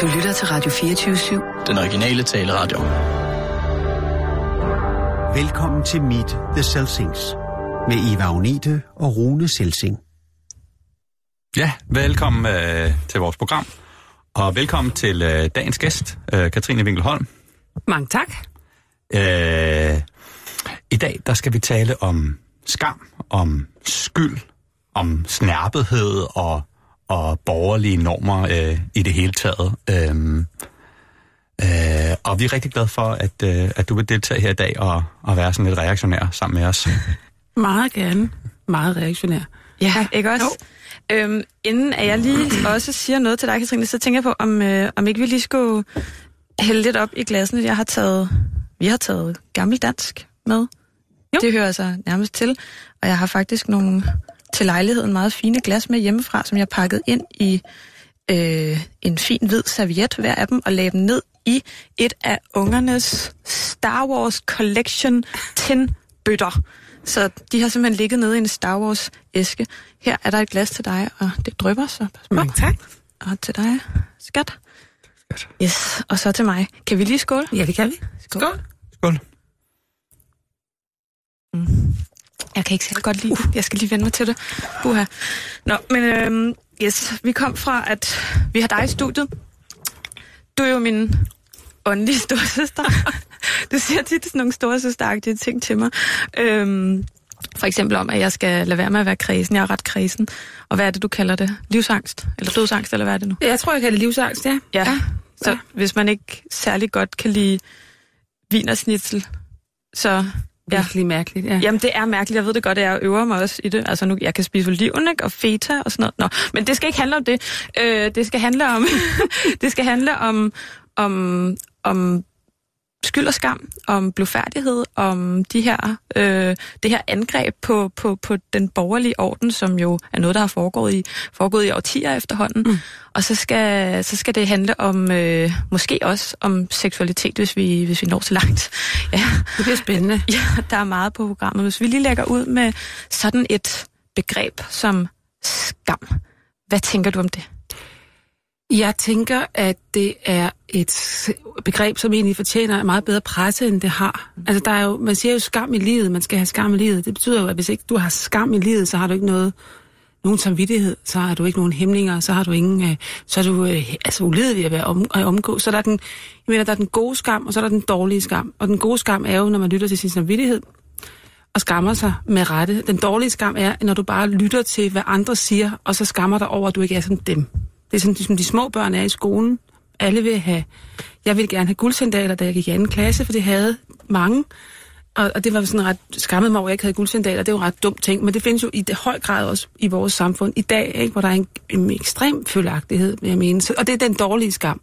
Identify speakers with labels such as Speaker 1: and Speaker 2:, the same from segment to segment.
Speaker 1: Du lytter til Radio 24-7.
Speaker 2: Den originale taleradio.
Speaker 3: Velkommen til Meet the Selsings med Eva Agnete og Rune Selsing.
Speaker 4: Ja, velkommen øh, til vores program. Og velkommen til øh, dagens gæst, øh, Katrine Winkelholm.
Speaker 5: Mange tak.
Speaker 4: Øh, I dag der skal vi tale om skam, om skyld, om snærpethed og, og borgerlige normer øh, i det hele taget. Øh, øh, og vi er rigtig glade for, at, øh, at du vil deltage her i dag og, og være sådan lidt reaktionær sammen med os.
Speaker 5: Meget gerne. Meget reaktionær.
Speaker 6: Ja, ikke også? Jo. Øhm, inden at jeg lige også siger noget til dig, Katrine, så tænker jeg på, om, øh, om ikke vi lige skulle hælde lidt op i glassene. Jeg har taget, vi har taget gammel dansk med. Jo. Det hører altså nærmest til. Og jeg har faktisk nogle til lejligheden meget fine glas med hjemmefra, som jeg pakket ind i øh, en fin hvid serviet hver af dem, og lagde dem ned i et af ungernes Star Wars Collection tinbøtter. Så de har simpelthen ligget nede i en Star Wars æske. Her er der et glas til dig, og det drypper, så pas på.
Speaker 5: Mange tak.
Speaker 6: Og til dig, skat.
Speaker 4: Skat.
Speaker 6: Yes, og så til mig. Kan vi lige skåle?
Speaker 5: Ja, det kan vi.
Speaker 6: Skål.
Speaker 5: Skål.
Speaker 4: Skål.
Speaker 6: Jeg kan ikke særlig godt lide det. Jeg skal lige vende mig til det. Uha. Nå, men øhm, yes, vi kom fra, at vi har dig i studiet. Du er jo min åndelige storsøster. du siger tit sådan nogle storsøsteragtige ting til mig. Øhm, for eksempel om, at jeg skal lade være med at være kredsen. Jeg er ret kredsen. Og hvad er det, du kalder det? Livsangst? Eller dødsangst, eller hvad er det nu?
Speaker 5: Jeg tror, jeg kan det livsangst, ja.
Speaker 6: Ja. ja. Så
Speaker 5: Ja.
Speaker 6: hvis man ikke særlig godt kan lide vinersnitzel, så Ja.
Speaker 5: Virkelig mærkeligt, ja.
Speaker 6: Jamen, det er mærkeligt. Jeg ved det godt, at jeg øver mig også i det. Altså, nu, jeg kan spise oliven, ikke? Og feta og sådan noget. Nå, men det skal ikke handle om det. Øh, det skal handle om... det skal handle om, om, om skyld og skam, om blufærdighed, om de her, øh, det her angreb på, på, på den borgerlige orden, som jo er noget, der har foregået i, foregået i årtier efterhånden. Mm. Og så skal, så skal det handle om, øh, måske også om seksualitet, hvis vi, hvis vi når så langt. Ja.
Speaker 5: Det bliver spændende.
Speaker 6: Ja, der er meget på programmet. Hvis vi lige lægger ud med sådan et begreb som skam. Hvad tænker du om det?
Speaker 5: Jeg tænker, at det er et begreb, som egentlig fortjener en meget bedre presse, end det har. Altså, der er jo, man siger jo skam i livet, man skal have skam i livet. Det betyder jo, at hvis ikke du har skam i livet, så har du ikke noget, nogen samvittighed, så har du ikke nogen hæmninger, så har du ingen, øh, så er du øh, altså ulidelig at være om, at omgå. Så der er den, jeg mener, der er den gode skam, og så er der den dårlige skam. Og den gode skam er jo, når man lytter til sin samvittighed, og skammer sig med rette. Den dårlige skam er, når du bare lytter til, hvad andre siger, og så skammer dig over, at du ikke er som dem. Det er sådan, som de små børn er i skolen. Alle vil have... Jeg ville gerne have guldsandaler, da jeg gik i anden klasse, for det havde mange. Og, og det var sådan ret skammet mig over, at jeg ikke havde guldsandaler. Det er jo ret dumt ting, men det findes jo i det høj grad også i vores samfund i dag, ikke? hvor der er en, en ekstrem følagtighed, vil jeg mene. Så, og det er den dårlige skam.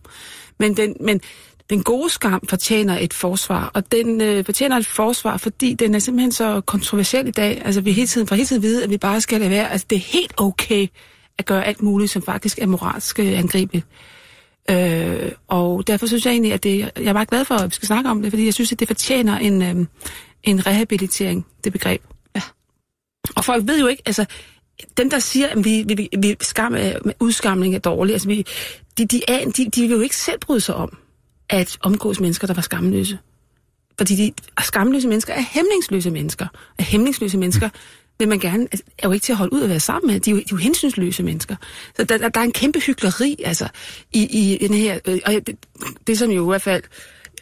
Speaker 5: Men den, men den gode skam fortjener et forsvar, og den øh, fortjener et forsvar, fordi den er simpelthen så kontroversiel i dag. Altså vi hele tiden, for hele tiden vide, at vi bare skal lade være. Altså det er helt okay at gøre alt muligt, som faktisk er moralsk øh, angribeligt. Øh, og derfor synes jeg egentlig, at det, jeg er meget glad for, at vi skal snakke om det, fordi jeg synes, at det fortjener en, øh, en rehabilitering, det begreb.
Speaker 6: Ja.
Speaker 5: Og folk ved jo ikke, altså, dem der siger, at vi, vi, vi skam, er- udskamning er dårlig, altså vi, de, de, er, de, de vil jo ikke selv bryde sig om at omgås mennesker, der var skamløse. Fordi de skamløse mennesker er hæmningsløse mennesker. Og hæmningsløse mennesker vil man gerne, altså, er jo ikke til at holde ud at være sammen med. De er jo, de er jo hensynsløse mennesker. Så der, der, der er en kæmpe hykleri, altså, i, i den her, øh, og det, det som jo i hvert fald,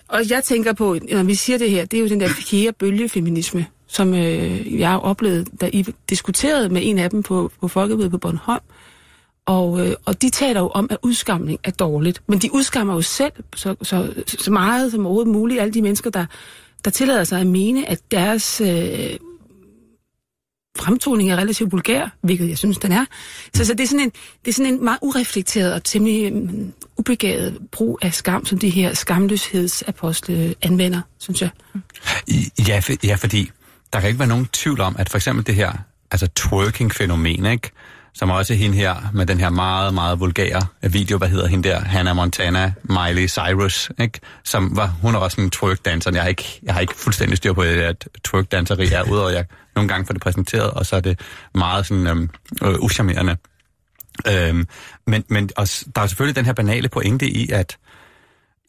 Speaker 5: og jeg tænker på, når vi siger det her, det er jo den der fjerde bølgefeminisme, som øh, jeg har oplevet, da I diskuterede med en af dem på, på Folkemødet på Bornholm. Og, øh, og de taler jo om, at udskamning er dårligt. Men de udskammer jo selv så, så, så meget som overhovedet muligt, alle de mennesker, der, der tillader sig at mene, at deres øh, fremtoning er relativt vulgær, hvilket jeg synes, den er. Så, så det, er sådan en, det er sådan en meget ureflekteret og temmelig um, ubegavet brug af skam, som de her skamløshedsapostle anvender, synes jeg.
Speaker 4: Ja, for, ja, fordi der kan ikke være nogen tvivl om, at for eksempel det her altså twerking-fænomen, ikke? som også er hende her med den her meget, meget vulgære video, hvad hedder hende der, Hannah Montana, Miley Cyrus, ikke? som var, hun er også en twerk-danser. Jeg har ikke, jeg har ikke fuldstændig styr på, at twerk-danseri er, udover jeg nogle gange får det præsenteret, og så er det meget sådan øhm, øh, uschammerende. Øhm, men men og, der er selvfølgelig den her banale pointe i, at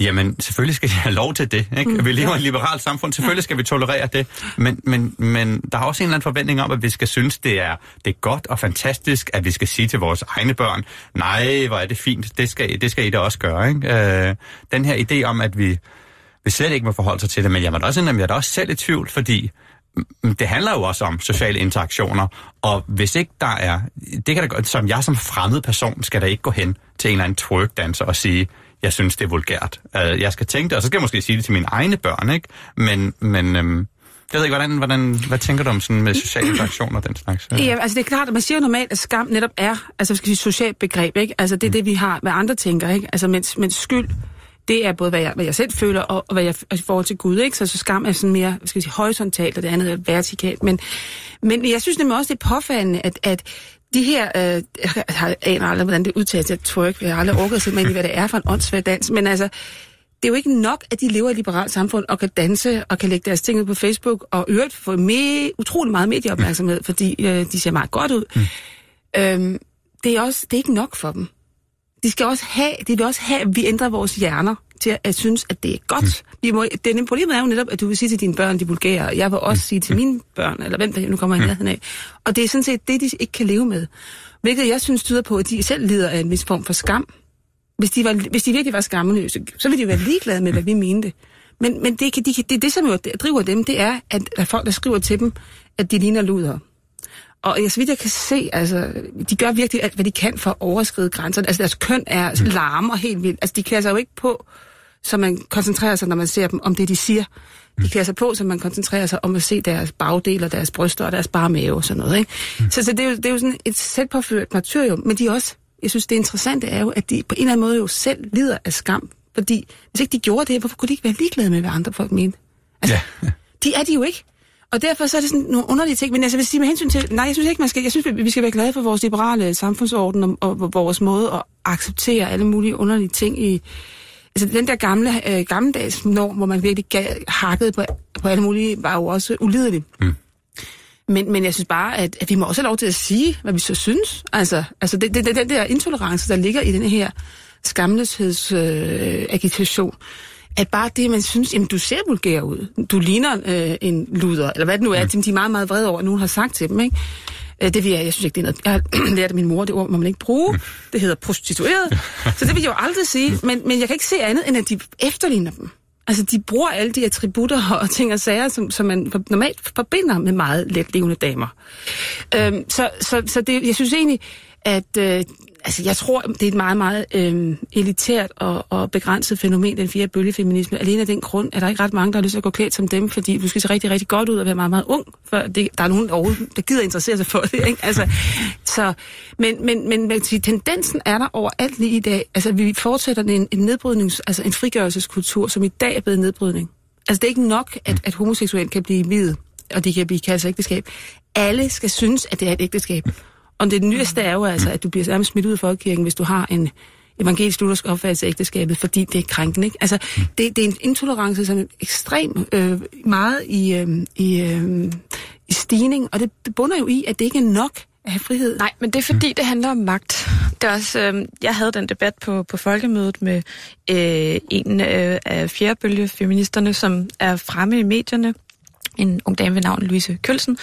Speaker 4: Jamen, selvfølgelig skal de have lov til det. Ikke? Mm, vi lever i et liberalt samfund, selvfølgelig skal vi tolerere det. Men, men, men der er også en eller anden forventning om, at vi skal synes, det er, det er godt og fantastisk, at vi skal sige til vores egne børn, nej, hvor er det fint, det skal, det skal I da også gøre. Ikke? Øh, den her idé om, at vi, vi slet ikke må forholde sig til det, men jeg, må da også, jeg er da også selv i tvivl, fordi det handler jo også om sociale interaktioner, og hvis ikke der er, det kan da godt, som jeg som fremmed person, skal da ikke gå hen til en eller anden twerkdanser og sige, jeg synes, det er vulgært. Uh, jeg skal tænke det, og så skal jeg måske sige det til mine egne børn, ikke? Men, men øhm, jeg ved ikke, hvordan, hvordan, hvad tænker du om sådan med sociale interaktioner og den slags? Øh?
Speaker 5: Ja, altså det er klart, at man siger normalt, at skam netop er, altså skal vi sige, socialt begreb, ikke? Altså det er det, vi har, hvad andre tænker, ikke? Altså mens, mens skyld, det er både, hvad jeg, hvad jeg selv føler, og, og hvad jeg i forhold til Gud, ikke? Så, så skam er sådan mere, skal sige, horisontalt, og det andet er vertikalt. Men, men jeg synes nemlig også, det er påfaldende, at, at de her, øh, jeg har- aner aldrig, hvordan det udtales til twerk, jeg har aldrig orket at sætte mig ind i, hvad det er for en åndssvær dans, men altså, det er jo ikke nok, at de lever i et liberalt samfund og kan danse og kan lægge deres ting ud på Facebook og øvrigt få me- utrolig meget medieopmærksomhed, fordi øh, de ser meget godt ud. Mm. Øhm, det, er også, det er ikke nok for dem. De skal også have, de vil også have, at vi ændrer vores hjerner til at, at synes, at det er godt. Mm. Vi må, det, problemet er jo netop, at du vil sige til dine børn, de er og jeg vil også sige til mine børn, eller hvem der nu kommer i nærheden af. Og det er sådan set det, de ikke kan leve med. Hvilket jeg synes tyder på, at de selv lider af en vis form for skam. Hvis de, var, hvis de virkelig var skammeløse, så ville de jo være ligeglade med, hvad vi mente. Men, men det, kan, de, kan- det, det, som jo driver dem, det er, at der er folk, der skriver til dem, at de ligner luder. Og jeg, så vidt jeg kan se, altså, de gør virkelig alt, hvad de kan for at overskride grænserne. Altså, deres køn er larmer helt vildt. Altså, de klæder sig jo ikke på, så man koncentrerer sig, når man ser dem, om det, de siger. De klæder sig på, så man koncentrerer sig om at se deres bagdel og deres bryster og deres bare mave og sådan noget. Ikke? Så, så det, er jo, det er jo sådan et selvpåført martyrium, men de også, jeg synes, det interessante er jo, at de på en eller anden måde jo selv lider af skam. Fordi hvis ikke de gjorde det, hvorfor kunne de ikke være ligeglade med, hvad andre folk mente? Altså,
Speaker 4: Ja.
Speaker 5: de er de jo ikke. Og derfor så er det sådan nogle underlige ting. Men altså, jeg vil sige med hensyn til... Nej, jeg synes ikke, man skal... Jeg synes, vi- vi skal være glade for vores liberale samfundsorden og, og vores måde at acceptere alle mulige underlige ting i... Altså, den der gamle, øh, gammeldags norm, hvor man virkelig gav, hakkede på, på alle mulige, var jo også ulidelig. Mm. Men, men jeg synes bare, at, at vi må også have lov til at sige, hvad vi så synes. Altså, altså det, det, det, den der intolerance, der ligger i den her skamløshedsagitation, øh, agitation, at bare det, man synes, jamen du ser vulgær ud, du ligner øh, en luder, eller hvad det nu er, mm. de er meget, meget vrede over, at nogen har sagt til dem, ikke? Øh, Det vil jeg, jeg synes ikke, det er noget, jeg har lært af min mor, det ord må man ikke bruge, det hedder prostitueret, så det vil jeg jo aldrig sige, men, men jeg kan ikke se andet, end at de efterligner dem. Altså, de bruger alle de attributter og ting og sager, som, som man normalt forbinder med meget letlevende damer. Øhm, så så, så det, jeg synes egentlig, at øh, altså, jeg tror, det er et meget, meget øh, elitært og, og begrænset fænomen, den fjerde bølgefeminisme. Alene af den grund, at der ikke ret mange, der har lyst til at gå klædt som dem, fordi du skal se rigtig, rigtig godt ud og være meget, meget ung, for det, der er nogen, overhovedet- der gider interessere sig for det. Ikke? Altså, så, men, men, men man kan sige, tendensen er der overalt lige i dag. Altså, vi fortsætter en, en nedbrydnings, altså en frigørelseskultur, som i dag er blevet nedbrydning. Altså, det er ikke nok, at, at homoseksuelle kan blive videt, og de kan blive kaldt altså ægteskab. Alle skal synes, at det er et ægteskab. Og det nyeste er jo altså, at du bliver nærmest smidt ud af folkekirken, hvis du har en evangelisk luthersk opfattelse af ægteskabet, fordi det er krænkende. Ikke? Altså, det, det er en intolerance, som er ekstrem øh, meget i, øh, i, øh, i stigning, og det bunder jo i, at det ikke er nok at have frihed.
Speaker 6: Nej, men det er fordi, det handler om magt. Det er også, øh, jeg havde den debat på, på folkemødet med øh, en øh, af fjerdebølgefeministerne, som er fremme i medierne, en ung dame ved navn Louise Kølsen.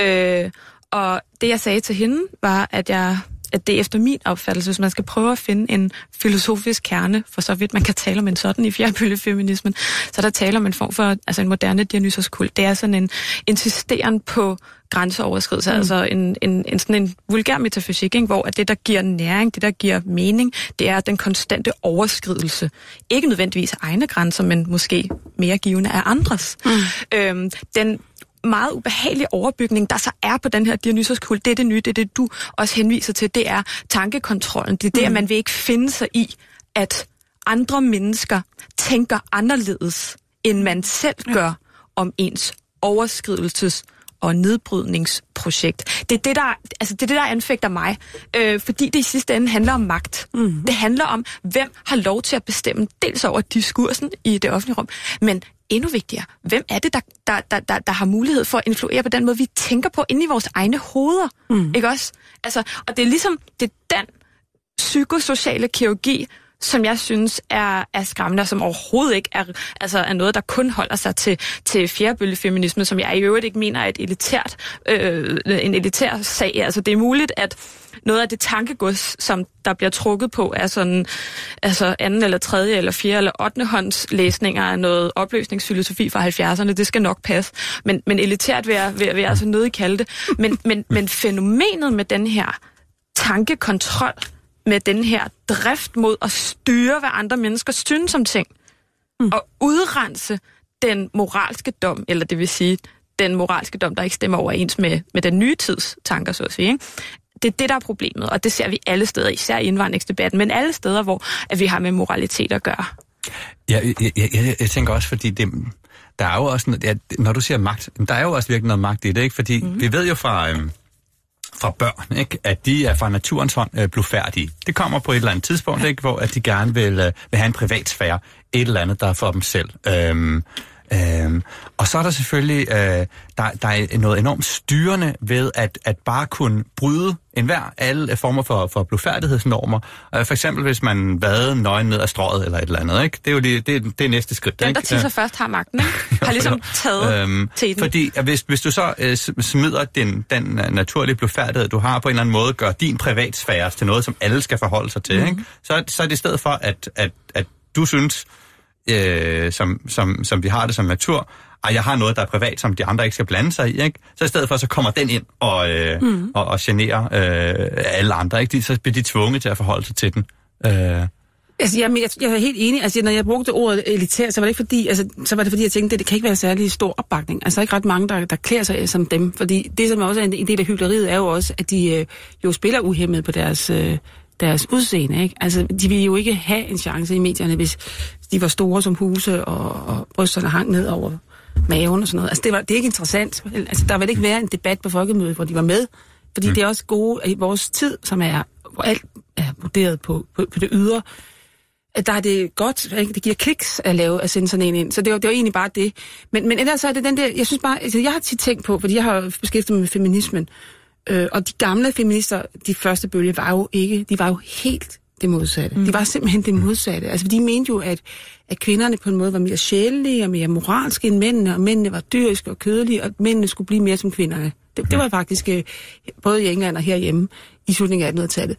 Speaker 6: Øh, og det, jeg sagde til hende, var, at jeg at det er efter min opfattelse, hvis man skal prøve at finde en filosofisk kerne, for så vidt man kan tale om en sådan i fjerdebølgefeminismen, så der taler om en form for altså en moderne Dionysos-kult. Det er sådan en insisteren på grænseoverskridelse, mm. altså en, en, en, sådan en vulgær metafysik, ikke? hvor at det, der giver næring, det, der giver mening, det er den konstante overskridelse. Ikke nødvendigvis af egne grænser, men måske mere givende af andres. Mm. Øhm, den meget ubehagelig overbygning, der så er på den her Dionysos-kult, det er det nye, det er det, du også henviser til, det er tankekontrollen. Det er det, mm. at man vil ikke finde sig i, at andre mennesker tænker anderledes, end man selv gør om ens overskridelses- og nedbrydningsprojekt. Det er det, der, altså det, er det, der anfægter mig, øh, fordi det i sidste ende handler om magt. Mm. Det handler om, hvem har lov til at bestemme dels over diskursen i det offentlige rum, men endnu vigtigere, hvem er det, der, der, der, der, der har mulighed for at influere på den måde, vi tænker på inde i vores egne hoveder. Mm. Ikke også? Altså, og det er ligesom, det er den psykosociale kirurgi, som jeg synes er, er skræmmende, og som overhovedet ikke er, altså er noget, der kun holder sig til, til fjerdebølgefeminisme, som jeg i øvrigt ikke mener er et elitært, øh, en elitær sag. Altså det er muligt, at noget af det tankegods, som der bliver trukket på, er sådan altså anden eller tredje eller fjerde eller ottende hånds læsninger af noget opløsningsfilosofi fra 70'erne. Det skal nok passe. Men, men elitært vil jeg, vil, vil jeg altså nødig kalde det. Men, men, men fænomenet med den her tankekontrol, med den her drift mod at styre, hvad andre mennesker synes om ting, mm. og udrense den moralske dom, eller det vil sige, den moralske dom, der ikke stemmer overens med, med den nye tids tanker, så at sige. Ikke? Det er det, der er problemet, og det ser vi alle steder, især i indvandringsdebatten, men alle steder, hvor at vi har med moralitet at gøre.
Speaker 4: Ja, jeg, jeg, jeg, jeg tænker også, fordi det, der er jo også, ja, når du siger magt, der er jo også virkelig noget magt i det, ikke? Fordi mm. vi ved jo fra, øhm, fra børn, ikke? at de er fra naturens hånd øh, blufærdige. Det kommer på et eller andet tidspunkt, ikke? hvor at de gerne vil, øh, vil have en privatsfære, et eller andet, der er for dem selv. Øhm, Øhm, og så er der selvfølgelig øh, der, der er noget enormt styrende ved at, at bare kunne bryde enhver alle former for, for blufærdighedsnormer. Øh, for eksempel hvis man vader nøgen ned ad strået eller et eller andet. Ikke? Det er jo det, det, det er næste skridt.
Speaker 6: Den,
Speaker 4: ikke?
Speaker 6: der tisser først har magten, ikke? har ligesom taget øhm, til den.
Speaker 4: Fordi hvis, hvis du så øh, smider den, den øh, naturlige blufærdighed, du har på en eller anden måde, gør din privatsfære til noget, som alle skal forholde sig til, mm. ikke? Så, så er det i stedet for, at, at, at du synes, øh, som, som, som vi har det som natur, og jeg har noget, der er privat, som de andre ikke skal blande sig i, ikke? Så i stedet for, så kommer den ind og, øh, mm. og, og generer øh, alle andre, ikke? De, så bliver de tvunget til at forholde sig til den. Øh.
Speaker 5: Altså, jeg, jeg, jeg er helt enig. Altså, når jeg brugte ordet elitær, så var det ikke fordi, altså, så var det fordi, jeg tænkte, at det kan ikke være særlig stor opbakning. Altså, der er ikke ret mange, der, der klæder sig som dem. Fordi det, som også er en del af hyggeleriet, er jo også, at de øh, jo spiller uhemmet på deres, øh, deres udseende. Ikke? Altså, de ville jo ikke have en chance i medierne, hvis de var store som huse, og, og brysterne hang ned over maven og sådan noget. Altså, det, var, det er ikke interessant. Altså, der vil ikke være en debat på folkemødet, hvor de var med. Fordi mm. det er også gode i vores tid, som er, hvor alt er vurderet på, på, på det ydre. Der er det godt, ikke? det giver kliks at lave, at sende sådan en ind. Så det var, det var egentlig bare det. Men, men ellers er det den der, jeg synes bare, altså, jeg har tit tænkt på, fordi jeg har beskæftiget mig med feminismen, øh, og de gamle feminister, de første bølge, var jo ikke, de var jo helt det modsatte. Mm. De var simpelthen det modsatte. Altså, de mente jo, at, at kvinderne på en måde var mere sjælelige og mere moralske end mændene, og mændene var dyriske og kødelige, og mændene skulle blive mere som kvinderne. Det, det var faktisk øh, både i England og herhjemme i slutningen af 1800-tallet.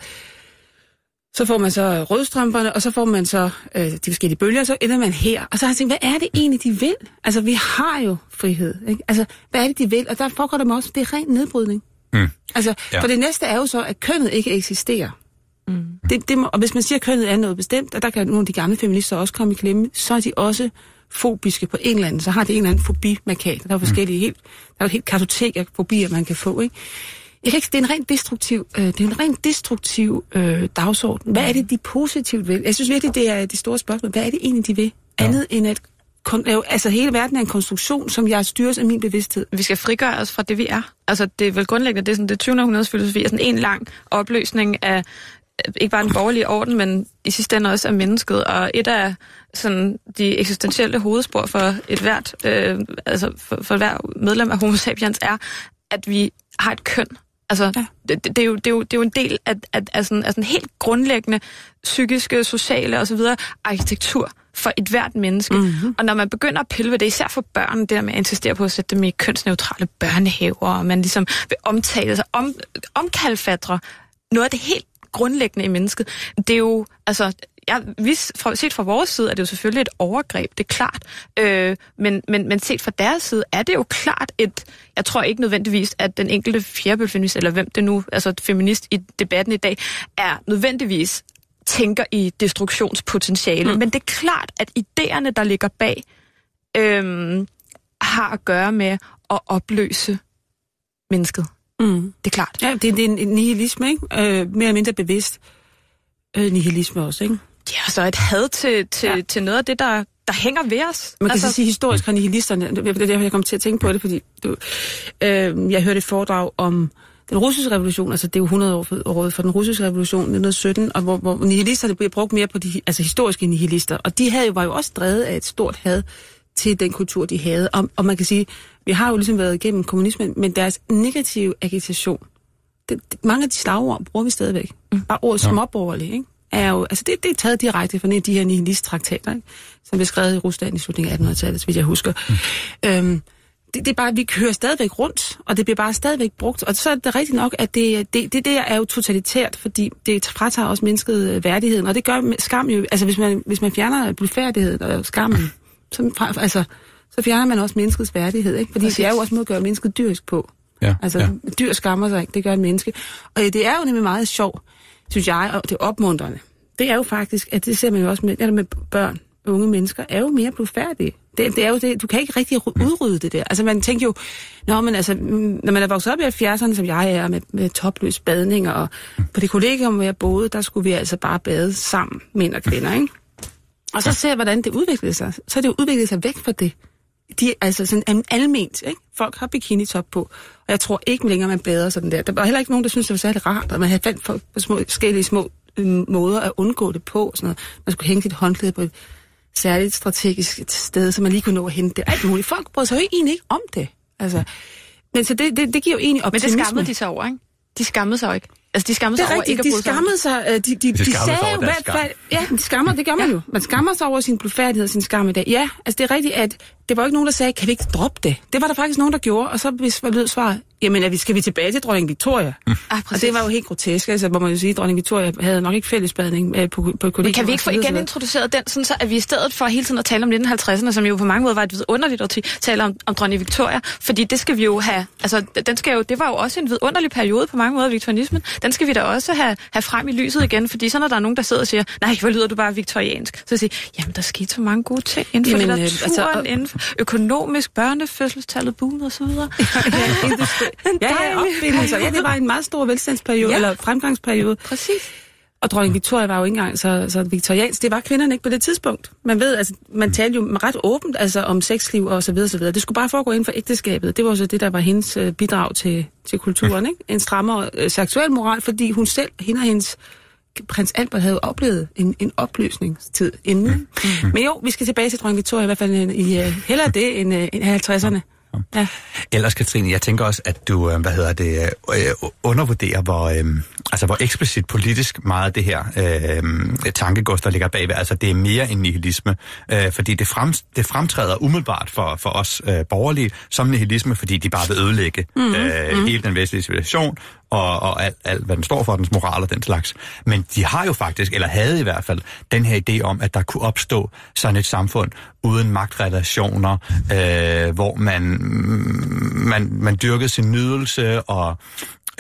Speaker 5: Så får man så rødstrømperne, og så får man så øh, de forskellige bølger, og så ender man her. Og så har jeg tænkt, hvad er det egentlig, de vil? Altså, vi har jo frihed. Ikke? Altså, hvad er det, de vil? Og der foregår der også, det er ren nedbrydning. Mm. Altså, ja. for det næste er jo så, at kønnet ikke eksisterer. Mm. Det, det må, og hvis man siger, at kønnet er noget bestemt, og der kan nogle af de gamle feminister også komme i klemme, så er de også fobiske på en eller anden, så har det en eller anden fobimarkat. Der er forskellige mm. helt, der er et helt kartotek af fobier, man kan få, ikke? Jeg kan ikke, det er en rent destruktiv, øh, det er en rent destruktiv øh, dagsorden. Hvad er det, de positivt vil? Jeg synes virkelig, det er det store spørgsmål. Hvad er det egentlig, de vil? Ja. Andet end at kun, altså hele verden er en konstruktion, som jeg styres af min bevidsthed.
Speaker 6: Vi skal frigøre os fra det, vi er. Altså det er vel grundlæggende, det er sådan det 20. århundredes filosofi, er sådan en lang opløsning af øh, ikke bare den borgerlige orden, men i sidste ende også af mennesket. Og et af sådan, de eksistentielle hovedspor for et hvert, øh, altså for, for hver medlem af Homo sapiens er, at vi har et køn. Altså, ja. det, det, er jo, det, er jo, det er jo en del af, af, af, sådan, af sådan helt grundlæggende psykiske, sociale osv. arkitektur for et hvert menneske. Mm-hmm. Og når man begynder at pille ved det, især for børn, det der med at insistere på at sætte dem i kønsneutrale børnehaver, og man ligesom vil omtale sig, om, omkalfatre noget af det helt grundlæggende i mennesket. Det er jo, altså, ja, hvis, fra, set fra vores side er det jo selvfølgelig et overgreb, det er klart. Øh, men, men, men set fra deres side er det jo klart et, jeg tror ikke nødvendigvis, at den enkelte fjerbølfeminist, eller hvem det nu, altså feminist i debatten i dag, er nødvendigvis tænker i destruktionspotentiale. Mm. Men det er klart, at idéerne, der ligger bag, øhm, har at gøre med at opløse mennesket. Mm. Det er klart.
Speaker 5: Ja, det, det er en nihilisme, ikke? Øh, mere eller mindre bevidst øh, nihilisme også, ikke?
Speaker 6: Ja, så et had til, til, ja. til noget af det, der, der hænger ved os.
Speaker 5: Man kan altså... så sige historisk har nihilisterne, det er derfor, jeg kom til at tænke på det, fordi du, øh, jeg hørte et foredrag om den russiske revolution, altså det er jo 100 år for, for den russiske revolution 1917, og hvor, hvor nihilisterne blev brugt mere på de altså historiske nihilister, og de havde jo, var jo også drevet af et stort had til den kultur, de havde. Og, og man kan sige, vi har jo ligesom været igennem kommunismen, men deres negative agitation, det, det, mange af de slagord bruger vi stadigvæk. Mm. Bare ordet småborgerlig, ikke? Er jo, altså det, det er taget direkte fra de her nihilist-traktater, ikke? som blev skrevet i Rusland i slutningen af 1800-tallet, så vidt jeg husker. Mm. Øhm, det, det er bare, vi kører stadigvæk rundt, og det bliver bare stadigvæk brugt. Og så er det rigtigt nok, at det, det, det der er jo totalitært, fordi det fratager også mennesket øh, værdigheden. Og det gør skam jo, altså hvis man, hvis man fjerner blufærdigheden og skammen, så, altså, så fjerner man også menneskets værdighed, ikke? Fordi
Speaker 6: Præcis.
Speaker 5: det er jo også måde at gøre mennesket dyrisk på.
Speaker 4: Ja,
Speaker 5: Altså,
Speaker 4: ja.
Speaker 5: dyr skammer sig ikke, det gør et menneske. Og det er jo nemlig meget sjovt, synes jeg, og det opmuntrende. Det er jo faktisk, at det ser man jo også med, eller med børn, unge mennesker, er jo mere blufærdige. Det, det er jo det, du kan ikke rigtig udrydde det der. Altså man tænker jo, Nå, men altså, mm, når man er vokset op i 70'erne, som jeg er, med, med topløs badning, og på det kollegium, hvor jeg boede, der skulle vi altså bare bade sammen, mænd og kvinder, ikke? Og så ser jeg, hvordan det udviklede sig. Så er det jo udviklet sig væk fra det. De er altså sådan al- alment, ikke? Folk har bikini-top på, og jeg tror ikke længere, man bader sådan der. Der var heller ikke nogen, der synes det var særlig rart, og man havde fandt folk på små, forskellige små øh, måder at undgå det på. og Sådan noget. Man skulle hænge sit håndklæde på et særligt strategisk sted, så man lige kunne nå at hente det. Alt muligt. Folk brød sig jo egentlig ikke om det. Altså, men så det, det, det giver jo egentlig
Speaker 6: Men
Speaker 5: optimisme.
Speaker 6: det skammede de sig over, ikke? De skammede sig ikke. Altså, de skammede
Speaker 5: Det
Speaker 6: sig
Speaker 5: er
Speaker 6: over
Speaker 5: rigtigt,
Speaker 6: ikke at
Speaker 5: de
Speaker 6: bryde sig
Speaker 5: skammede sig. øh, De, de, de,
Speaker 4: skammede sig
Speaker 5: sagde
Speaker 4: over
Speaker 5: jo hvert fald... Ja, de skammer, det gør man jo. Man skammer sig over sin blufærdighed og sin skam i dag. Ja, altså det er rigtigt, at det var ikke nogen, der sagde, kan vi ikke droppe det? Det var der faktisk nogen, der gjorde, og så hvis man lød svar, jamen er vi, skal vi tilbage til dronning Victoria?
Speaker 6: Ah,
Speaker 5: Og det var jo helt grotesk, altså hvor man jo sige, at dronning Victoria havde nok ikke fællesbadning øh, på, på et kollegium.
Speaker 6: Men kan vi ikke
Speaker 5: og
Speaker 6: få igen introduceret den, sådan så at vi i stedet for hele tiden at tale om 1950'erne, som jo på mange måder var et vidunderligt årti, taler om, om dronning Victoria, fordi det skal vi jo have, altså den skal jo, det var jo også en vidunderlig periode på mange måder, viktorianismen, den skal vi da også have, have frem i lyset igen, fordi så når der er nogen, der sidder og siger, nej, hvor lyder du bare viktoriansk, så siger jeg, jamen der skete så mange gode ting inden for
Speaker 5: Jamen, øh,
Speaker 6: litteraturen,
Speaker 5: altså,
Speaker 6: altså,
Speaker 5: og-
Speaker 6: inden for økonomisk, børnefødselstallet boomede og så videre.
Speaker 5: ja, ja, ja,
Speaker 6: dejlig-
Speaker 5: opfindelser. Ja, det var en meget stor velstandsperiode, ja. Eller fremgangsperiode.
Speaker 6: Præcis.
Speaker 5: Og dronning Victoria var jo ikke engang så, så viktoriansk. Det var kvinderne ikke på det tidspunkt. Man ved, altså, man talte jo ret åbent altså, om sexliv og så videre, så videre. Det skulle bare foregå inden for ægteskabet. Det var så det, der var hendes øh, bidrag til, til kulturen. Ikke? En strammere øh, seksuel moral, fordi hun selv, hende og hendes prins Albert havde oplevet en, en opløsningstid inden. Mm. Men jo, vi skal tilbage til dronning Victoria, i hvert fald øh, i uh, hellere det end, uh, end 50'erne. Ja.
Speaker 4: Ellers, Katrine, jeg tænker også, at du, øh, hvad hedder det, øh, undervurderer, hvor, øh, altså, hvor eksplicit politisk meget det her øh, tankegods, der ligger bagved. Altså, det er mere end nihilisme, øh, fordi det, frem, det fremtræder umiddelbart for, for os øh, borgerlige som nihilisme, fordi de bare vil ødelægge mm-hmm. øh, hele den vestlige civilisation og, og alt, alt, hvad den står for, dens moral og den slags. Men de har jo faktisk, eller havde i hvert fald, den her idé om, at der kunne opstå sådan et samfund uden magtrelationer, øh, hvor man, man, man dyrkede sin nydelse og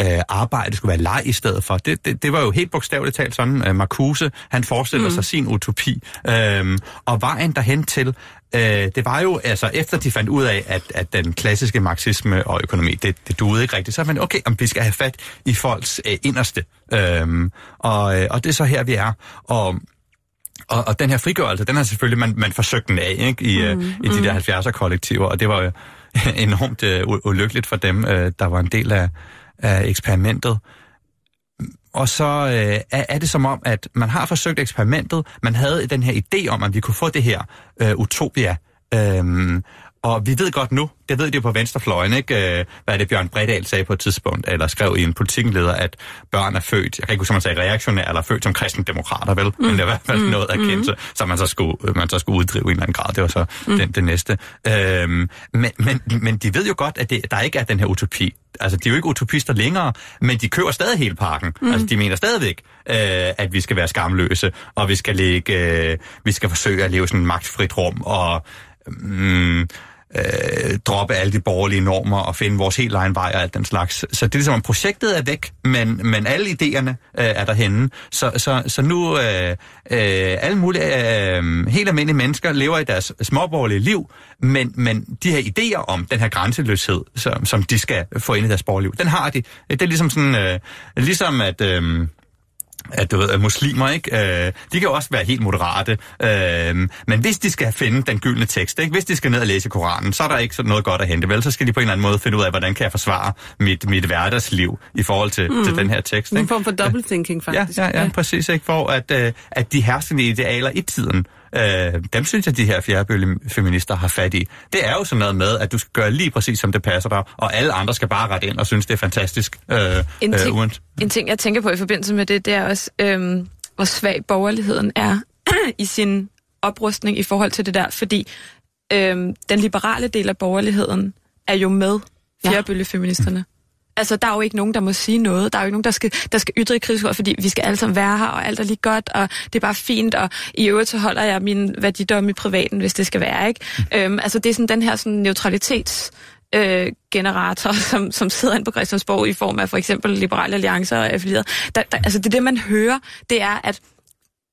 Speaker 4: øh, arbejde skulle være leg i stedet for. Det, det, det var jo helt bogstaveligt talt sådan, øh, Marcuse, han forestiller mm. sig sin utopi. Øh, og vejen derhen til, øh, det var jo, altså efter de fandt ud af, at, at den klassiske marxisme og økonomi, det, det duede ikke rigtigt, så fandt de, okay, om vi skal have fat i folks øh, inderste. Øh, og, øh, og det er så her, vi er. Og og, og den her frigørelse, den har selvfølgelig, man, man forsøgt den af ikke? I, mm, i de der 70'er kollektiver, og det var jo enormt øh, ulykkeligt for dem, øh, der var en del af, af eksperimentet. Og så øh, er, er det som om, at man har forsøgt eksperimentet, man havde den her idé om, at vi kunne få det her øh, utopia. Øhm, og vi ved godt nu, det ved de jo på venstrefløjen, ikke? Øh, hvad det Bjørn Bredal sagde på et tidspunkt, eller skrev i en politikleder, at børn er født, jeg kan ikke huske, om man sagde reaktionære, eller født som kristendemokrater, vel? Mm. Men det er i hvert fald mm. noget erkendelse, mm. som man så skulle, man så skulle uddrive i en eller anden grad. Det var så mm. den, det næste. Øhm, men, men, men de ved jo godt, at det, der ikke er den her utopi. Altså, de er jo ikke utopister længere, men de kører stadig hele parken. Mm. Altså, de mener stadigvæk, øh, at vi skal være skamløse, og vi skal, lægge, øh, vi skal forsøge at leve sådan et magtfrit rum, og mm, øh, droppe alle de borgerlige normer og finde vores helt egen vej og alt den slags. Så det er ligesom, at projektet er væk, men, men alle idéerne øh, er derhenne. Så, så, så nu øh, øh, alle mulige øh, helt almindelige mennesker lever i deres småborgerlige liv, men, men de her idéer om den her grænseløshed, som, som de skal få ind i deres borgerliv, den har de. Det er ligesom sådan, øh, ligesom at... Øh, at du ved, at muslimer, ikke? Øh, de kan jo også være helt moderate. Øh, men hvis de skal finde den gyldne tekst, ikke? Hvis de skal ned og læse Koranen, så er der ikke sådan noget godt at hente, vel? Så skal de på en eller anden måde finde ud af, hvordan kan jeg forsvare mit, mit hverdagsliv i forhold til, mm. til den her tekst,
Speaker 5: En
Speaker 6: ikke?
Speaker 5: form for double thinking,
Speaker 4: Ja,
Speaker 5: faktisk.
Speaker 4: ja, ja, præcis, ikke? For at, øh, at de herskende idealer i tiden øh, dem synes jeg, de her fjerdebølge feminister har fat i. Det er jo sådan noget med, at du skal gøre lige præcis, som det passer dig, og alle andre skal bare rette ind og synes, det er fantastisk. Øh,
Speaker 6: En ting,
Speaker 4: øh, uanset-
Speaker 6: en ting, jeg tænker på i forbindelse med det, det er også, øhm, hvor svag borgerligheden er i sin oprustning i forhold til det der, fordi øhm, den liberale del af borgerligheden er jo med fjerbølgefeministerne. Altså, der er jo ikke nogen, der må sige noget. Der er jo ikke nogen, der skal, der skal ytre i kritisk ord, fordi vi skal alle sammen være her, og alt er lige godt, og det er bare fint, og i øvrigt så holder jeg min værdidomme i privaten, hvis det skal være, ikke? Øhm, altså, det er sådan den her sådan, neutralitets øh, generator, som, som sidder inde på Christiansborg i form af for eksempel Liberale Alliancer og affilieret. Der, der, altså det, det, man hører, det er, at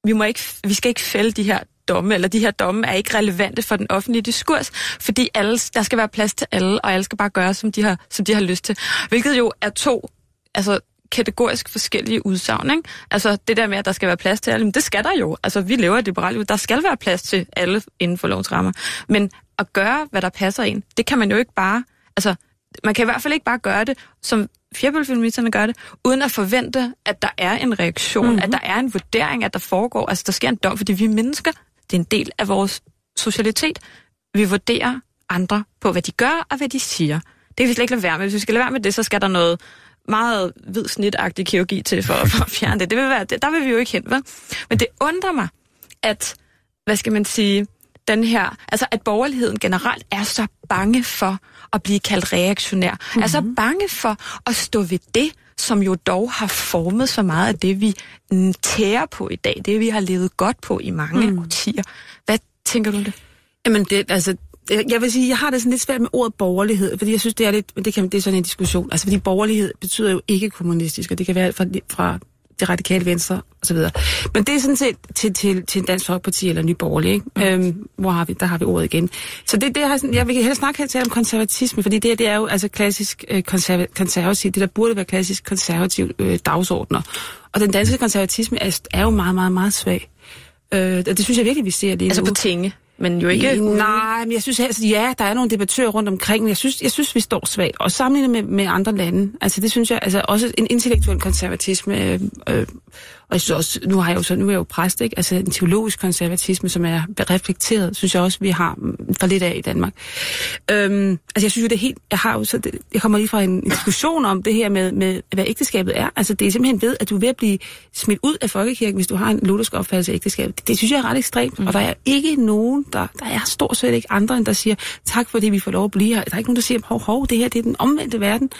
Speaker 6: vi, må ikke, vi skal ikke fælde de her domme, eller de her domme er ikke relevante for den offentlige diskurs, fordi alle, der skal være plads til alle, og alle skal bare gøre, som de har, som de har lyst til. Hvilket jo er to altså, kategorisk forskellige udsagn. Ikke? Altså det der med, at der skal være plads til alle, men det skal der jo. Altså vi lever i et liberalt liv. Der skal være plads til alle inden for lovens rammer. Men at gøre, hvad der passer ind, det kan man jo ikke bare... Altså, man kan i hvert fald ikke bare gøre det, som fjerbølfeministerne gør det, uden at forvente, at der er en reaktion, mm-hmm. at der er en vurdering, at der foregår, altså der sker en dom, fordi vi er mennesker, det er en del af vores socialitet. Vi vurderer andre på, hvad de gør og hvad de siger. Det kan vi slet ikke lade være med. Hvis vi skal lade være med det, så skal der noget meget hvid snitagtig kirurgi til for, for at fjerne det. det, vil være, der vil vi jo ikke hen, vel? Men det undrer mig, at, hvad skal man sige, den her, altså at borgerligheden generelt er så bange for at blive kaldt reaktionær. Mm-hmm. Er så bange for at stå ved det, som jo dog har formet så meget af det, vi tærer på i dag, det vi har levet godt på i mange mm. årtier. Hvad tænker du om det?
Speaker 5: Jamen, det, altså, jeg vil sige, jeg har det sådan lidt svært med ordet borgerlighed, fordi jeg synes, det er lidt, men det, kan, det er sådan en diskussion. Altså, fordi borgerlighed betyder jo ikke kommunistisk, og det kan være alt fra, fra det radikale venstre og så videre. Men det er sådan set til, til, til en dansk folkeparti eller en ny borgerlig, ikke? Mm. Øhm, hvor har vi, der har vi ordet igen. Så det, det har jeg vil hellere snakke her om konservatisme, fordi det, det er jo altså klassisk øh, konserv, konservativ, det der burde være klassisk konservativ øh, dagsordner. Og den danske konservatisme er, er jo meget, meget, meget svag. Øh, og det synes jeg virkelig, vi ser lige
Speaker 6: Altså
Speaker 5: nu.
Speaker 6: på tinge, men jo ikke...
Speaker 5: Nej, men jeg synes, altså, ja, der er nogle debattører rundt omkring, men jeg synes, jeg synes vi står svagt. Og sammenlignet med, med andre lande, altså det synes jeg, altså også en intellektuel konservatisme, øh, øh, og jeg synes også, nu har jeg jo så, nu er jeg jo præst, ikke? Altså en teologisk konservatisme, som er reflekteret, synes jeg også, vi har mm, for lidt af i Danmark. Øhm, altså jeg synes jo, det er helt, jeg har jo så, det, jeg kommer lige fra en, en diskussion om det her med, med, hvad ægteskabet er. Altså det er simpelthen ved, at du er ved at blive smidt ud af folkekirken, hvis du har en luthersk opfattelse af ægteskabet. Det, det synes jeg er ret ekstremt, mm. og der er ikke nogen, der, der er stort set ikke andre, end der siger, tak fordi vi får lov at blive her. Der er ikke nogen, der siger, hov, hov, det her det er den omvendte verden.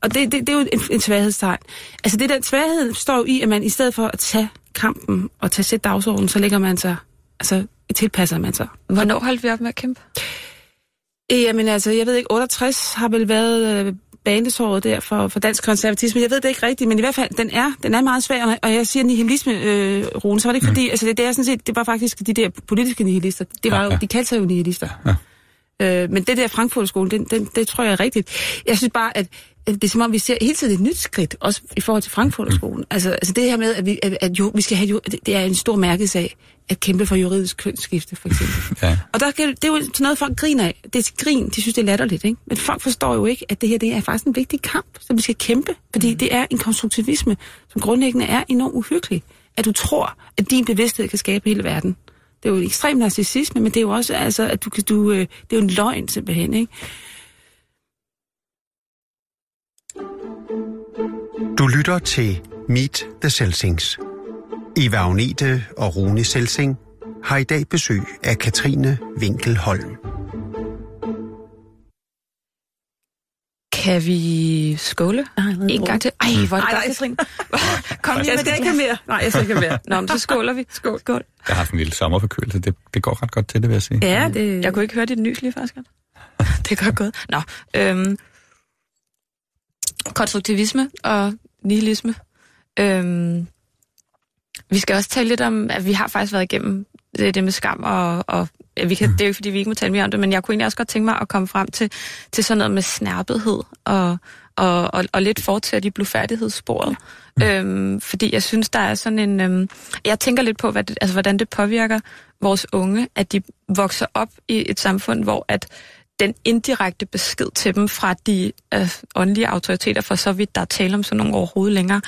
Speaker 5: Og det, det, det er jo en, en svaghedstegn. Altså det der svaghed står jo i, at man i stedet for at tage kampen og tage sæt dagsordenen, så lægger man sig, altså tilpasser man sig.
Speaker 6: Hvornår holdt vi op med at kæmpe?
Speaker 5: Jamen altså, jeg ved ikke, 68 har vel været øh, der for, for dansk konservatisme. Jeg ved det ikke rigtigt, men i hvert fald, den er, den er meget svag, og- jeg siger nihilisme, øh, Rune, så var det ikke fordi, altså det, det er sådan set, det var faktisk de der politiske nihilister, det var
Speaker 4: Ja,
Speaker 5: jo,
Speaker 4: ja.
Speaker 5: de kaldte sig jo nihilister. Øh, men det der Frankfurterskole, den, den, det tror jeg er rigtigt. Jeg synes bare, at det er som om, vi ser hele tiden et nyt skridt, også i forhold til Frankfurterskolen. Mm. Altså, altså det her med, at vi, at, at jo, vi skal have, jo, det, er en stor mærkesag at kæmpe for juridisk kønsskifte, for eksempel.
Speaker 4: Ja.
Speaker 5: Og der, kan- det er jo sådan noget, folk griner af. Det er grin, de synes, det er latterligt, ikke? Men folk forstår jo ikke, at det her det er faktisk en vigtig kamp, som vi skal kæmpe. Fordi det er en konstruktivisme, som grundlæggende er enormt uhyggelig. At du tror, at din bevidsthed kan skabe hele verden. Det er jo ekstrem narcissisme, men det er jo også, altså, at du kan, du, øh, det er jo en løgn simpelthen, ikke?
Speaker 3: Du lytter til Meet the Selsings. Eva Agnete og Rune Selsing har i dag besøg af Katrine Winkelholm.
Speaker 6: Kan vi skåle? En gang til. Ej, hvor er det godt, Katrine. Kom lige med det.
Speaker 5: mere. Nej, jeg skal ikke have mere.
Speaker 6: Nå, men så skåler vi. Skål. Skål.
Speaker 4: Jeg har haft en lille sommerforkølelse. Det, det går ret godt til det, vil jeg sige.
Speaker 5: Ja, det...
Speaker 6: Jeg kunne ikke høre dit nys lige faktisk det er godt gået. Nå, øhm, konstruktivisme og nihilisme. Øhm, vi skal også tale lidt om, at vi har faktisk været igennem det, det med skam, og, og ja, vi kan, det er jo ikke, fordi vi ikke må tale mere om det, men jeg kunne egentlig også godt tænke mig at komme frem til, til sådan noget med snærpethed, og, og, og, og lidt fortsætte i blufærdighedssporet. Mm. Øhm, fordi jeg synes, der er sådan en... Øhm, jeg tænker lidt på, hvad det, altså, hvordan det påvirker vores unge, at de vokser op i et samfund, hvor at den indirekte besked til dem fra de øh, åndelige autoriteter, for så vidt der er tale om sådan nogle overhovedet længere,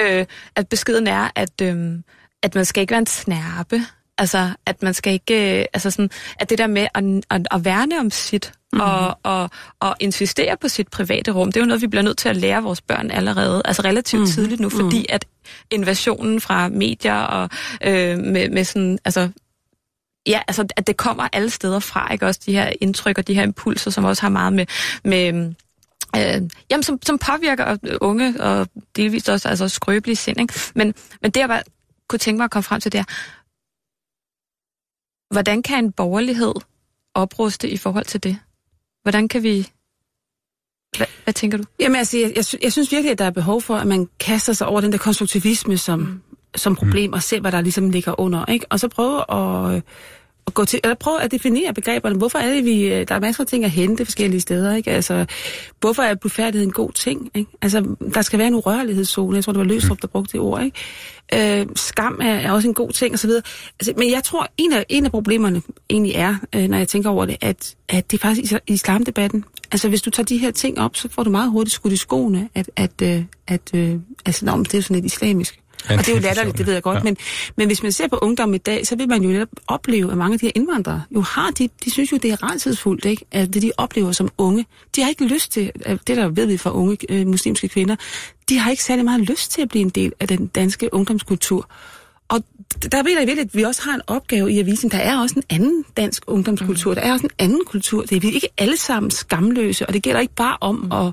Speaker 6: øh, at beskeden er, at, øh, at man skal ikke være en snærpe. Altså, at man skal ikke... øh, Altså sådan, at det der med at, at, at værne om sit, mm. og, og, og insistere på sit private rum, det er jo noget, vi bliver nødt til at lære vores børn allerede, altså relativt mm. tidligt nu, fordi at invasionen fra medier og øh, med, med sådan, altså Ja, altså at det kommer alle steder fra, ikke også de her indtryk og de her impulser, som også har meget med, med øh, jamen, som, som påvirker unge og delvist også altså skrøbelige sind. Ikke? Men, men det jeg bare kunne tænke mig at komme frem til, det er, hvordan kan en borgerlighed opruste i forhold til det? Hvordan kan vi... Hvad, hvad tænker du?
Speaker 5: Jamen altså, jeg, jeg, jeg synes virkelig, at der er behov for, at man kaster sig over den der konstruktivisme som, mm. som problem, mm. og se, hvad der ligesom ligger under, ikke? Og så prøve at, at gå til, eller prøve at definere begreberne. Hvorfor er det, vi... Øh, der er masser af ting at hente forskellige steder, ikke? Altså, hvorfor er blufærdighed en god ting, ikke? Altså, der skal være en urørlighedszone. Jeg tror, det var Løsrup, der brugte det ord, ikke? Øh, skam er, er også en god ting, og så videre. Altså, men jeg tror, en af, en af problemerne egentlig er, øh, når jeg tænker over det, at, at det er faktisk i islamdebatten. Altså, hvis du tager de her ting op, så får du meget hurtigt skudt i skoene, at, at, øh, at øh, altså, nå, det er jo sådan lidt islamisk.
Speaker 4: Ja,
Speaker 5: Og det er jo latterligt, det ved jeg godt.
Speaker 4: Ja.
Speaker 5: Men, men hvis man ser på ungdom i dag, så vil man jo netop opleve, at mange af de her indvandrere jo har, de, de synes jo, det er rædselsfuldt, ikke? At det, de oplever som unge. De har ikke lyst til, det der ved vi fra unge øh, muslimske kvinder, de har ikke særlig meget lyst til at blive en del af den danske ungdomskultur. Og der ved jeg virkelig, at vi også har en opgave i at vise, at der er også en anden dansk ungdomskultur. Der er også en anden kultur. Det er vi ikke alle sammen skamløse, og det gælder ikke bare om at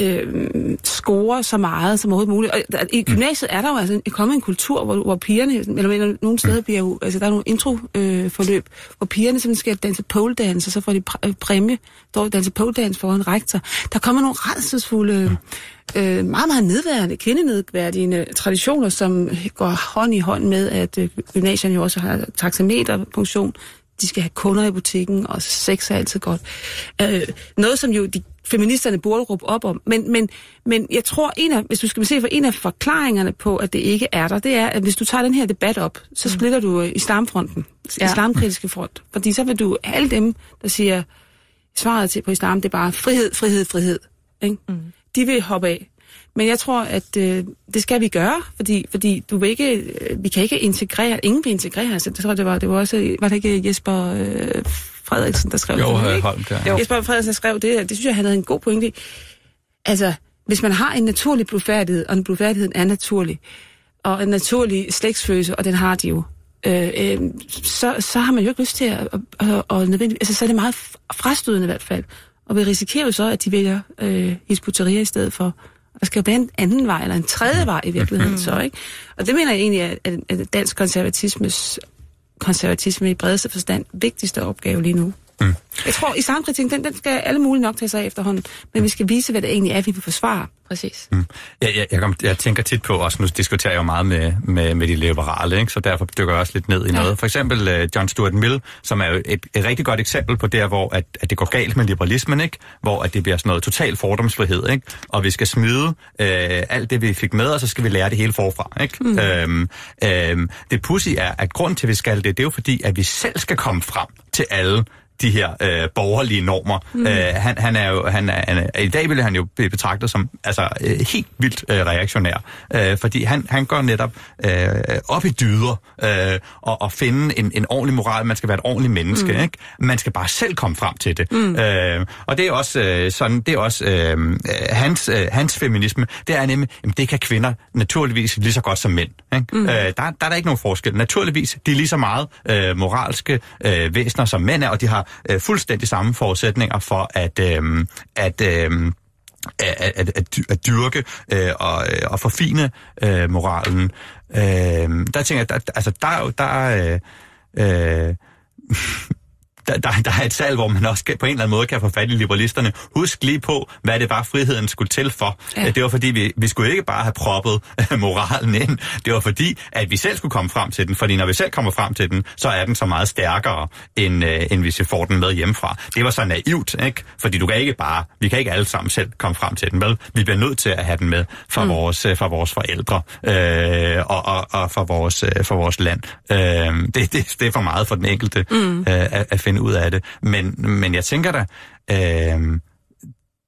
Speaker 5: øh, score så meget som overhovedet muligt. Og der, i gymnasiet er der jo altså kommet en kultur, hvor, hvor pigerne, eller, eller nogle steder bliver jo, altså der er nogle introforløb, øh, forløb, hvor pigerne simpelthen skal danse pole dance, og så får de præ øh, præmie, der danse pole dance foran rektor. Der kommer nogle redselsfulde, øh, øh, meget, meget nedværende, kvindenedværdige traditioner, som går hånd i hånd med, at øh, gymnasierne jo også har taxameterfunktion. De skal have kunder i butikken, og sex er altid godt. Øh, noget, som jo de feministerne burde råbe op om. Men, men, men jeg tror, en af, hvis du skal se for en af forklaringerne på, at det ikke er der, det er, at hvis du tager den her debat op, så splitter du øh, islamfronten, ja. Islamkritiske front. Fordi så vil du, alle dem, der siger, svaret til på islam, det er bare frihed, frihed, frihed. Ikke? Mm. De vil hoppe af. Men jeg tror, at øh, det skal vi gøre, fordi, fordi du vil ikke, øh, vi kan ikke integrere, ingen vil integrere. Altså, det tror jeg, det var, det var også, var det ikke Jesper øh, Frederiksen, der skrev
Speaker 4: Jo,
Speaker 5: det? ikke?
Speaker 4: Holm, der.
Speaker 5: Jo. Jesper Frederiksen skrev det, det synes jeg, han havde en god pointe i. Altså, hvis man har en naturlig blufærdighed, og en blufærdighed er naturlig, og en naturlig slægtsfølelse, og den har de jo, øh, øh, så, så har man jo ikke lyst til at, at, at, at altså så er det meget frastødende i hvert fald. Og vi risikerer jo så, at de vælger øh, Hizbut-Tahrir i stedet for. Der skal jo være en anden vej, eller en tredje vej i virkeligheden så, ikke? Og det mener jeg egentlig er, er dansk konservatismes konservatisme i bredeste forstand vigtigste opgave lige nu. Mm. Jeg tror, islamkritikken, den, den skal alle mulige nok tage sig af efterhånden, men vi skal vise, hvad det egentlig er, vi vil forsvare.
Speaker 6: Præcis.
Speaker 4: Mm. Jeg, jeg, jeg, kom, jeg tænker tit på, også nu diskuterer jeg jo meget med, med, med de liberale, ikke? så derfor dykker jeg også lidt ned i noget. For eksempel uh, John Stuart Mill, som er jo et, et rigtig godt eksempel på der, hvor at, at det går galt med liberalismen, ikke? hvor at det bliver sådan noget total fordomsfrihed, ikke? og vi skal smide uh, alt det, vi fik med, og så skal vi lære det hele forfra. Ikke? Mm. Øhm, øhm, det pussy er, at grund til, at vi skal det, det er jo fordi, at vi selv skal komme frem til alle de her øh, borgerlige normer. Mm. Øh, han, han er jo, han er, han er, i dag vil han jo blive betragtet som altså, øh, helt vildt øh, reaktionær, øh, fordi han, han går netop øh, op i dyder øh, og, og finde en, en ordentlig moral. Man skal være et ordentligt menneske, mm. ikke? Man skal bare selv komme frem til det. Mm. Øh, og det er også øh, sådan, det er også øh, hans, øh, hans feminisme. Det er nemlig, jamen, det kan kvinder naturligvis lige så godt som mænd. Ikke? Mm. Øh, der, der er der ikke nogen forskel. Naturligvis, de er lige så meget øh, moralske øh, væsener som mænd er, og de har øh, fuldstændig samme forudsætninger for at, øh, at øh, at, at, at, at dyrke øh, og, øh, og forfine øh, moralen. Øh, der tænker jeg, der, altså der der er, øh, øh, der, der, der er et salg, hvor man også kan, på en eller anden måde kan få fat i liberalisterne. Husk lige på, hvad det var, friheden skulle til for.
Speaker 5: Ja.
Speaker 4: Det var fordi, vi, vi skulle ikke bare have proppet moralen ind. Det var fordi, at vi selv skulle komme frem til den. Fordi når vi selv kommer frem til den, så er den så meget stærkere, end, øh, end hvis vi får den med hjemmefra. Det var så naivt, ikke? Fordi du kan ikke bare, vi kan ikke alle sammen selv komme frem til den, vel? Vi bliver nødt til at have den med fra, mm. vores, øh, fra vores forældre øh, og, og, og fra, vores, øh, fra vores land. Øh, det, det, det er for meget for den enkelte mm. øh, at, at finde ud af det. Men, men jeg tænker da, øh,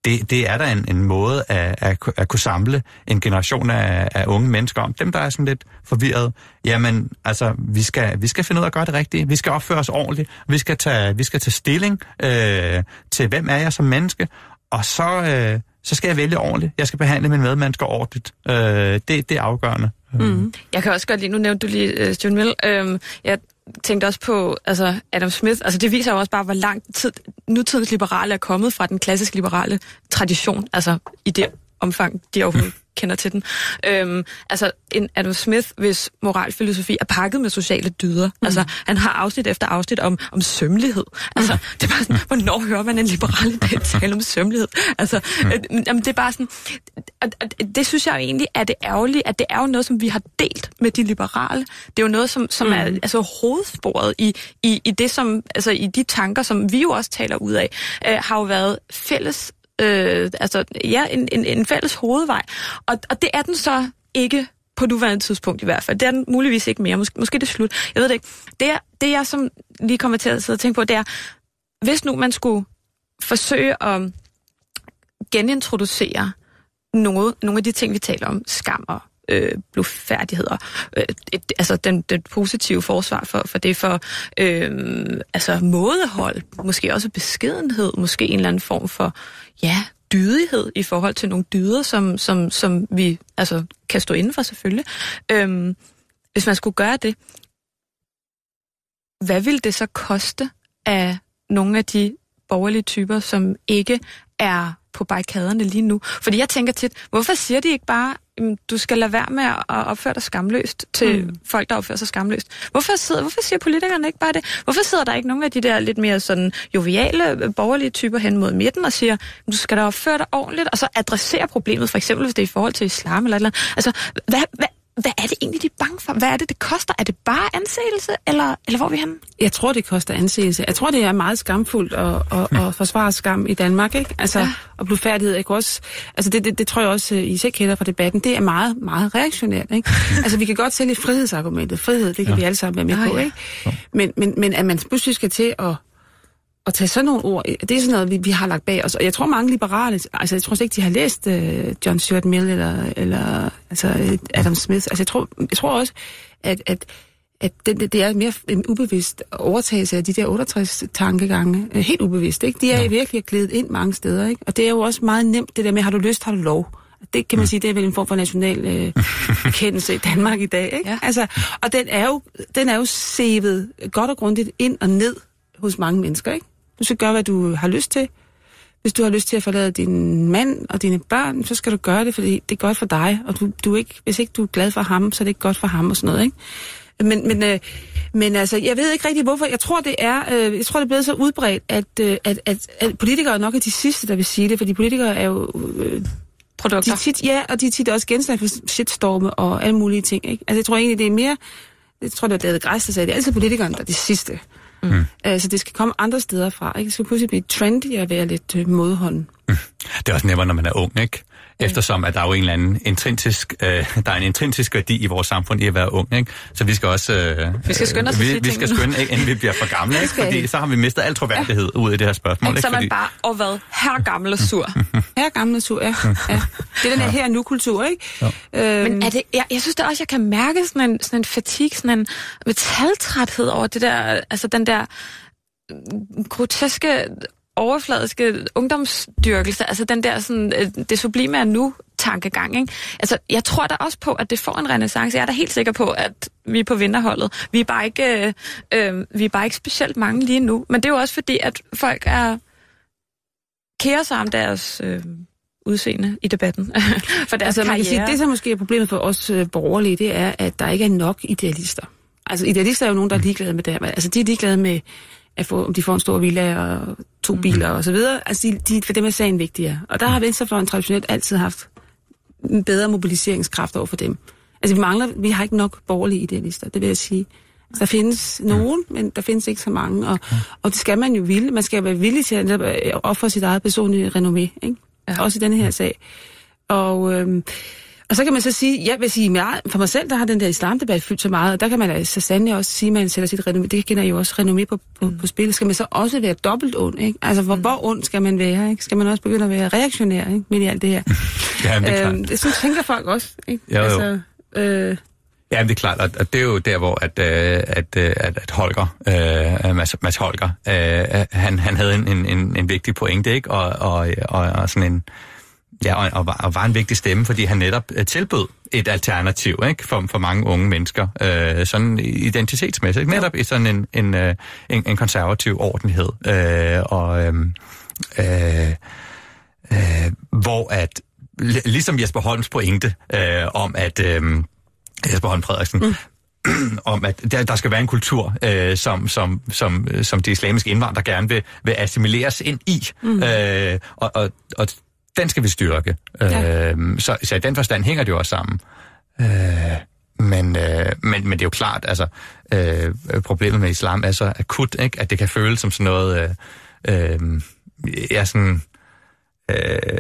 Speaker 4: det, det er da en, en måde at, at, at kunne samle en generation af, af unge mennesker om. Dem, der er sådan lidt forvirret, jamen, altså, vi skal, vi skal finde ud af at gøre det rigtige. Vi skal opføre os ordentligt. Vi skal tage, vi skal tage stilling øh, til, hvem er jeg som menneske, og så, øh, så skal jeg vælge ordentligt. Jeg skal behandle mine medmennesker ordentligt. Øh, det, det er afgørende.
Speaker 6: Mm. Jeg kan også godt lide, nu nævnte du lige øh, uh, Stuart Mill, øhm, jeg tænkte også på altså Adam Smith, altså det viser jo også bare, hvor lang tid nutidens liberale er kommet fra den klassiske liberale tradition, altså i det omfang, de overhovedet kender til den. Øhm, altså en Adam Smith, hvis moralfilosofi er pakket med sociale dyder. Mm. Altså han har afsnit efter afsnit om, om sømmelighed. Altså mm. det er bare sådan, hvornår hører man en liberal i dag tale om sømmelighed? Altså mm. øh, jamen, det er bare sådan, og, og, det synes jeg jo egentlig er det ærgerlige, at det er jo noget, som vi har delt med de liberale. Det er jo noget, som, som mm. er altså, hovedsporet i, i, i det, som, altså i de tanker, som vi jo også taler ud af, øh, har jo været fælles øh, altså, ja, en, en, en fælles hovedvej. Og, og det er den så ikke på nuværende tidspunkt i hvert fald. Det er den muligvis ikke mere. Måske, måske det er slut. Jeg ved det ikke. Det, er, det jeg som lige kommer til at sidde og tænke på, det er, hvis nu man skulle forsøge at genintroducere noget, nogle af de ting, vi taler om, skam og øh, blufærdigheder. Øh, et, altså den, den positive forsvar for, for det, for øh, altså mådehold, måske også beskedenhed, måske en eller anden form for, ja, dydighed i forhold til nogle dyder, som, som, som vi altså, kan stå inden for selvfølgelig. Øh, hvis man skulle gøre det, hvad vil det så koste af nogle af de borgerlige typer, som ikke er på barrikaderne lige nu? Fordi jeg tænker tit, hvorfor siger de ikke bare, du skal lade være med at opføre dig skamløst til mm. folk, der opfører sig skamløst. Hvorfor, sidder, hvorfor siger politikerne ikke bare det? Hvorfor sidder der ikke nogen af de der lidt mere sådan joviale, øh, borgerlige typer hen mod midten og siger, du skal da opføre dig ordentligt, og så adressere problemet, for eksempel hvis det er i forhold til islam eller eller andet. Altså, hvad, hvad, hvad er det egentlig, de er bange for? Hvad er det, det koster? Er det bare anseelse, eller, eller hvor er vi henne?
Speaker 5: Jeg tror, det koster anseelse. Jeg tror, det er meget skamfuldt at, at, at forsvare skam i Danmark, ikke? Altså, ja. og blufærdighed, jeg også... Altså, det, det, det tror jeg også, I selv kender fra debatten. Det er meget, meget reaktionært, ikke? altså, vi kan godt sælge frihedsargumentet. Frihed, det kan ja. vi alle sammen være med på, ja. ikke? Men, men, men at man pludselig skal til at at tage sådan nogle ord, det er sådan noget, vi, vi har lagt bag os. Og jeg tror, mange liberale, altså jeg tror ikke, de har læst uh, John Stuart Mill eller, eller altså Adam Smith. Altså jeg tror, jeg tror også, at, at, at det, det er mere en ubevidst overtagelse af de der 68 tankegange. Uh, helt ubevidst, ikke? De er ja. virkelig glædet ind mange steder, ikke? Og det er jo også meget nemt, det der med, har du lyst, har du lov. Det kan man sige, det er vel en form for national øh, kendelse i Danmark i dag, ikke? Ja. Altså, og den er jo, den er jo sevet godt og grundigt ind og ned hos mange mennesker, ikke? Du skal gøre, hvad du har lyst til. Hvis du har lyst til at forlade din mand og dine børn, så skal du gøre det, fordi det er godt for dig. Og du, du ikke, hvis ikke du er glad for ham, så er det ikke godt for ham og sådan noget, ikke? Men, men, øh, men altså, jeg ved ikke rigtig hvorfor. Jeg tror, det er, øh, jeg tror, det er blevet så udbredt, at, øh, at, at, at politikere er nok er de sidste, der vil sige det, fordi politikere er jo... Øh,
Speaker 6: Produkter.
Speaker 5: De tit, ja, og de er tit også genstand for shitstorme og alle mulige ting. Ikke? Altså, jeg tror egentlig, det er mere... Jeg tror, det var David Græs, der sagde, det er altid politikerne, der er de sidste. Mm. Altså, det skal komme andre steder fra. Ikke? Det skal pludselig blive trendy at være lidt øh, modhånden. Mm.
Speaker 4: Det er også nemmere, når man er ung, ikke? Eftersom at der er jo en eller anden intrinsisk, øh, der er en intrinsisk værdi i vores samfund i at være ung, ikke? Så vi skal også... Øh,
Speaker 6: vi skal skynde os
Speaker 4: vi, vi skal skynde, ikke, inden vi bliver for gamle, ikke? Fordi så har vi mistet al troværdighed ja. ud af det her spørgsmål.
Speaker 6: Ikke? Så
Speaker 4: man
Speaker 6: fordi... bare, og hvad? Her gammel og sur.
Speaker 5: her gammel og sur, ja. ja. Det er den her, her nu-kultur, ikke?
Speaker 6: Ja. Øhm. Men er det, jeg, jeg synes da også, jeg kan mærke sådan en, sådan en fatigue, sådan en metaltræthed over det der, altså den der groteske overfladiske ungdomsdyrkelse, altså den der sådan, øh, det sublime er nu tankegang. Ikke? Altså, jeg tror da også på, at det får en renaissance. Jeg er da helt sikker på, at vi er på vinterholdet. Vi er bare ikke, øh, øh, vi er bare ikke specielt mange lige nu. Men det er jo også fordi, at folk er kære sig om deres øh, udseende i debatten.
Speaker 5: For deres altså, man kan sige, det, som måske er problemet for os øh, borgerlige, det er, at der ikke er nok idealister. Altså, idealister er jo nogen, der er ligeglade med det. Altså, de er ligeglade med at få, om de får en stor villa og to mm. biler og så videre. Altså, de, de, for dem er sagen vigtigere. Og der har Venstrefløjen traditionelt altid haft en bedre mobiliseringskraft over for dem. Altså, vi mangler, vi har ikke nok borgerlige idealister, det vil jeg sige. Altså, der findes nogen, men der findes ikke så mange, og, og det skal man jo ville. Man skal være villig til at ofre sit eget personlige renommé, ikke? Ja. Også i denne her sag. Og, øhm, Og så kan man så sige, vil sige, meget, for mig selv, der har den der islamdebat fyldt så meget, og der kan man altså sandelig også sige, at man sætter sit renommé, det kender jo også renommé på, på, på spil, skal man så også være dobbelt ond, ikke? Altså, hvor, hvor ond skal man være, ikke? Skal man også begynde at være reaktionær, ikke? Midt i alt det her.
Speaker 4: Ja, det er klart.
Speaker 5: øhm, sådan tænker folk også, ikke?
Speaker 4: Jo, jo.
Speaker 5: Altså, øh,
Speaker 4: Ja, det er klart, og det er jo der, hvor at, øh, at, øh, at, at Holger, øh, Mads, Mads Holger, øh, han, han havde en, en, en, en vigtig pointe, ikke? Og, og, og, og sådan en, ja, og, og, var, og var en vigtig stemme, fordi han netop øh, tilbød et alternativ, ikke? For, for mange unge mennesker, øh, sådan identitetsmæssigt, ikke? netop i sådan en, en, øh, en, en konservativ ordentlighed, øh, og øh, øh, øh, hvor at, li- ligesom Jesper Holms pointe øh, om, at øh, Jesper Holm Frederiksen, mm. om at der, der skal være en kultur, øh, som, som, som, som de islamiske indvandrere gerne vil, vil assimileres ind i. Mm. Øh, og, og, og den skal vi styrke.
Speaker 5: Ja.
Speaker 4: Øh, så, så i den forstand hænger det jo også sammen. Øh, men, øh, men, men det er jo klart, altså øh, problemet med islam er så akut, ikke? at det kan føles som sådan noget, øh, øh, ja, sådan,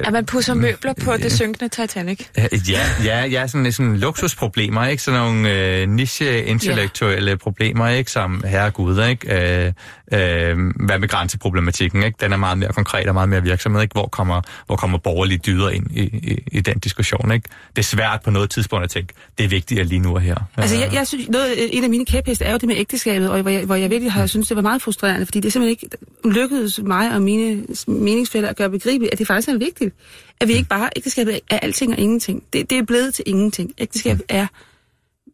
Speaker 6: At man pusser møbler på det synkende Titanic.
Speaker 4: Øh, Ja, ja, ja sådan, sådan luksusproblemer, ikke? Sådan nogle øh, niche-intellektuelle yeah. problemer, ikke? Som herregud, ikke? Øh, øh, hvad med grænseproblematikken, ikke? Den er meget mere konkret og meget mere virksomhed, ikke? Hvor kommer, hvor kommer borgerlige dyder ind i, i, i den diskussion, ikke? Det er svært på noget tidspunkt at tænke, det er vigtigt lige nu og her.
Speaker 5: Altså, jeg, jeg synes, noget, en af mine kæpheste er jo det med ægteskabet, og hvor jeg, hvor jeg virkelig har synes det var meget frustrerende, fordi det simpelthen ikke lykkedes mig og mine meningsfælder at gøre begribeligt, at det faktisk er vigtigt, at vi ikke bare, ægteskabet er alting og ingenting. Det, det er blevet til ingenting. Ægteskabet er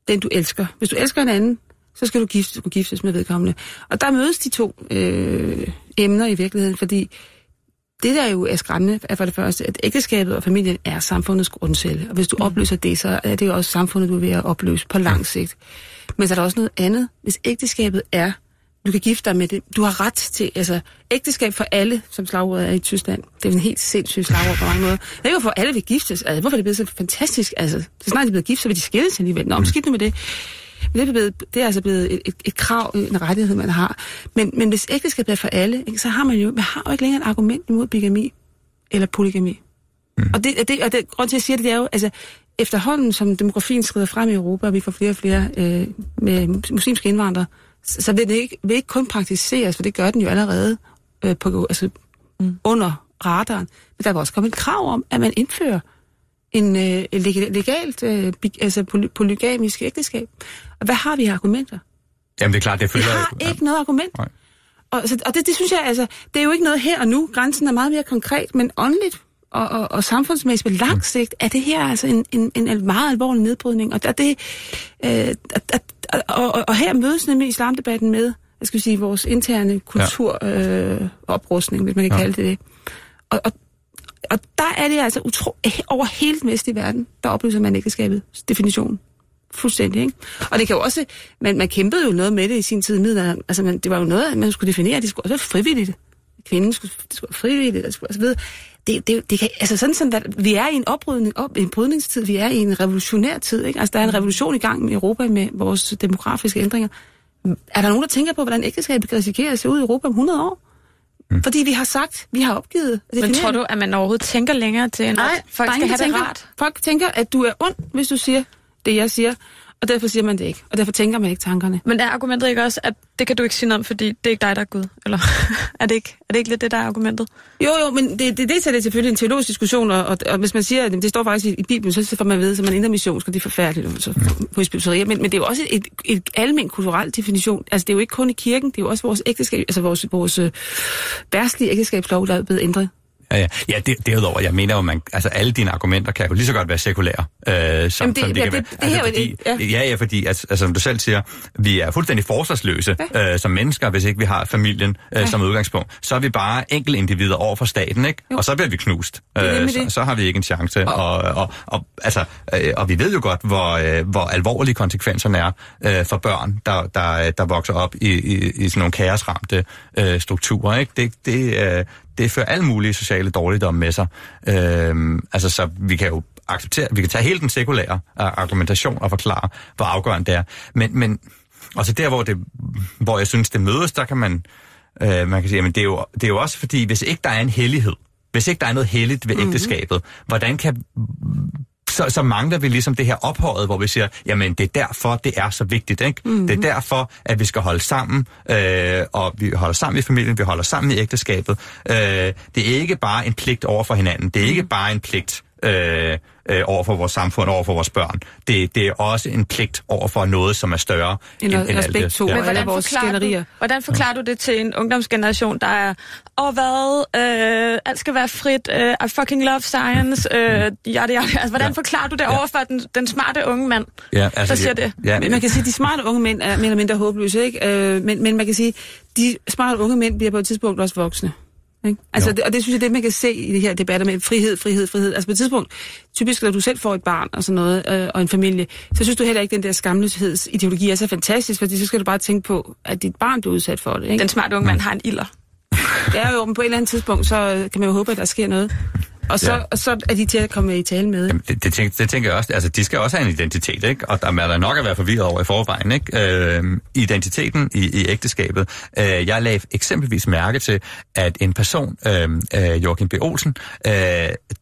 Speaker 5: den, du elsker. Hvis du elsker en anden, så skal du giftes, kunne giftes med vedkommende. Og der mødes de to øh, emner i virkeligheden, fordi det, der jo er skræmmende, er for det første, at ægteskabet og familien er samfundets grundcelle. Og hvis du opløser det, så er det jo også samfundet, du er ved at opløse på lang sigt. Men så er der også noget andet. Hvis ægteskabet er, du kan gifte dig med det, du har ret til, altså ægteskab for alle, som slagordet er i Tyskland. Det er en helt sindssyg slagord på mange måder. Det er jo for alle vil giftes. Altså, hvorfor er det blevet så fantastisk? Altså, så snart de er blevet gift, så vil de skilles alligevel. Nå, skidt nu med det. Men det er, blevet, det er altså blevet et, et, et krav, en rettighed, man har. Men, men hvis ægteskabet er for alle, ikke, så har man jo, man har jo ikke længere et argument imod bigami eller polygami. Mm. Og, det, det, og det, grund til, at jeg siger det, det er jo, altså, efterhånden som demografien skrider frem i Europa, og vi får flere og flere øh, med muslimske indvandrere, så vil det ikke, vil ikke kun praktiseres, for det gør den jo allerede øh, på, altså, mm. under radaren. Men der vil også komme et krav om, at man indfører en øh, leg- legalt, øh, altså poly- polygamisk ægteskab. Og hvad har vi af argumenter?
Speaker 4: Jamen det er klart, det
Speaker 5: Vi
Speaker 4: følger...
Speaker 5: har ikke noget argument.
Speaker 4: Nej.
Speaker 5: Og, så, og det, det synes jeg, altså, det er jo ikke noget her og nu. Grænsen er meget mere konkret, men åndeligt og, og, og samfundsmæssigt på lang sigt er det her altså en, en, en meget alvorlig nedbrydning. Og, der, det, øh, at, at, og, og, og her mødes nemlig islamdebatten med, jeg skal sige, vores interne kulturoprustning, øh, oprustning, hvis man kan
Speaker 4: Ja.
Speaker 5: ja. kalde det det. Og, og, og der er det altså utro, over hele den vestlige verden, der oplyser man ægteskabets definition. Fuldstændig, ikke? Og det kan jo også, man, man kæmpede jo noget med det i sin tid i middelalderen. Altså, man, det var jo noget, man skulle definere, det skulle også være frivilligt. Kvinden skulle, det skulle frivilligt, og skulle, altså, ved, det, det, det kan, altså sådan som, at vi er i en oprydning, op, en brydningstid, vi er i en revolutionær tid, ikke? Altså, der er en revolution i gang i Europa med vores demografiske ændringer. Er der nogen, der tænker på, hvordan ægteskabet kan risikere at se ud i Europa om 100 år? Mm. Fordi vi har sagt, vi har opgivet. at
Speaker 6: Men tror
Speaker 5: det.
Speaker 6: du, at man overhovedet tænker længere til, end
Speaker 5: Nej,
Speaker 6: at folk skal have
Speaker 5: der
Speaker 6: det
Speaker 5: tænker,
Speaker 6: rart?
Speaker 5: Folk tænker, at du er ond, hvis du siger det, jeg siger. Og derfor siger man det ikke. Og derfor tænker man ikke tankerne.
Speaker 6: Men er argumentet ikke også, at det kan du ikke sige noget om, fordi det er ikke dig, der er Gud? Eller er det ikke, er det ikke lidt det, der er argumentet?
Speaker 5: Jo, jo, men det, det, det, er det selvfølgelig en teologisk diskussion, og, og, og hvis man siger, at det står faktisk i, i Bibelen, så får man ved, at man indre mission, skal det er forfærdeligt, så på spilserier. Men, men det er jo også et, et almen kulturel definition. Altså, det er jo ikke kun i kirken, det er jo også vores ægteskab, altså vores, vores øh, værtslige ægteskabslov, der er blevet ændret.
Speaker 4: Ja, ja. ja det, derudover, jeg mener jo, man, altså alle dine argumenter kan jo lige så godt være sekulære. Øh, som,
Speaker 5: Jamen, det-
Speaker 4: som de
Speaker 5: ja,
Speaker 4: kan være.
Speaker 5: det- det her er jo
Speaker 4: fordi,
Speaker 5: et-
Speaker 4: ja. ja, ja, fordi, altså, altså, som du selv siger, vi er fuldstændig forsvarsløse
Speaker 5: Ja.
Speaker 4: øh, som mennesker, hvis ikke vi har familien øh,
Speaker 5: Ja.
Speaker 4: som udgangspunkt. Så er vi bare enkeltindivider over for staten, ikke?
Speaker 5: Jo.
Speaker 4: Og så bliver vi knust.
Speaker 5: nemlig
Speaker 4: så,
Speaker 5: det.
Speaker 4: så har vi ikke en chance. Og, og, og, altså, øh, og vi ved jo godt, hvor, øh, hvor alvorlige konsekvenserne er øh, for børn, der, der, der vokser op i, i, i sådan nogle kaosramte øh, strukturer. Ikke? Det, det, øh, det fører alle mulige sociale dårligdomme med sig. Øhm, altså, så vi kan jo acceptere, vi kan tage hele den sekulære øh, argumentation og forklare, hvor afgørende det er. Men, men også der, hvor, det, hvor jeg synes, det mødes, der kan man, øh, man kan sige, men det er, jo, det er jo også fordi, hvis ikke der er en hellighed, hvis ikke der er noget helligt ved ægteskabet, hvordan kan så, så mangler vi ligesom det her ophøjet, hvor vi siger, jamen det er derfor, det er så vigtigt. Ikke? Mm-hmm. Det er derfor, at vi skal holde sammen, øh, og vi holder sammen i familien, vi holder sammen i ægteskabet. Øh, det er ikke bare en pligt over for hinanden. Det er ikke bare en pligt øh, øh, over for vores samfund, over for vores børn. Det, det er også en pligt over for noget, som er større
Speaker 5: En
Speaker 4: end, end alt
Speaker 5: respekt
Speaker 4: det.
Speaker 5: to,
Speaker 4: Ja.
Speaker 5: ja.
Speaker 6: Men hvordan
Speaker 5: vores
Speaker 6: forklarer, du, hvordan forklarer du det til en ungdomsgeneration, der er, åh hvad, øh, alt skal være frit, øh, I fucking love science, øh, yada, yada. Altså, hvordan
Speaker 4: Ja.
Speaker 6: forklarer du det
Speaker 4: Ja.
Speaker 6: over for den, den smarte unge mand,
Speaker 4: Ja,
Speaker 6: der siger
Speaker 4: ja,
Speaker 6: det?
Speaker 4: Ja,
Speaker 5: Men man kan sige, at de smarte unge mænd er mere eller mindre håbløse, ikke? Øh, men, men man kan sige, de smarte unge mænd bliver på et tidspunkt også voksne. Ikke? Altså, det, og det synes jeg, det man kan se i de her debatter med frihed, frihed, frihed. Altså på et tidspunkt, typisk når du selv får et barn og sådan noget, øh, og en familie, så synes du heller ikke, at den der skamløshedsideologi er så fantastisk, fordi så skal du bare tænke på, at dit barn bliver udsat for det. Ikke?
Speaker 6: Den smarte unge mand har en ilder.
Speaker 5: Det er jo, men på et eller andet tidspunkt, så kan man jo håbe, at der sker noget. Og så,
Speaker 4: Ja.
Speaker 5: ja. og så er de til at komme i tale med.
Speaker 4: Jamen, det, det, tænker, det tænker jeg også. Altså, de skal også have en identitet, ikke? Og der er der nok at være forvirret over i forvejen, ikke? Øh, identiteten i, i ægteskabet. Øh, jeg lagde eksempelvis mærke til, at en person, øh, øh, Joachim B. Olsen, øh,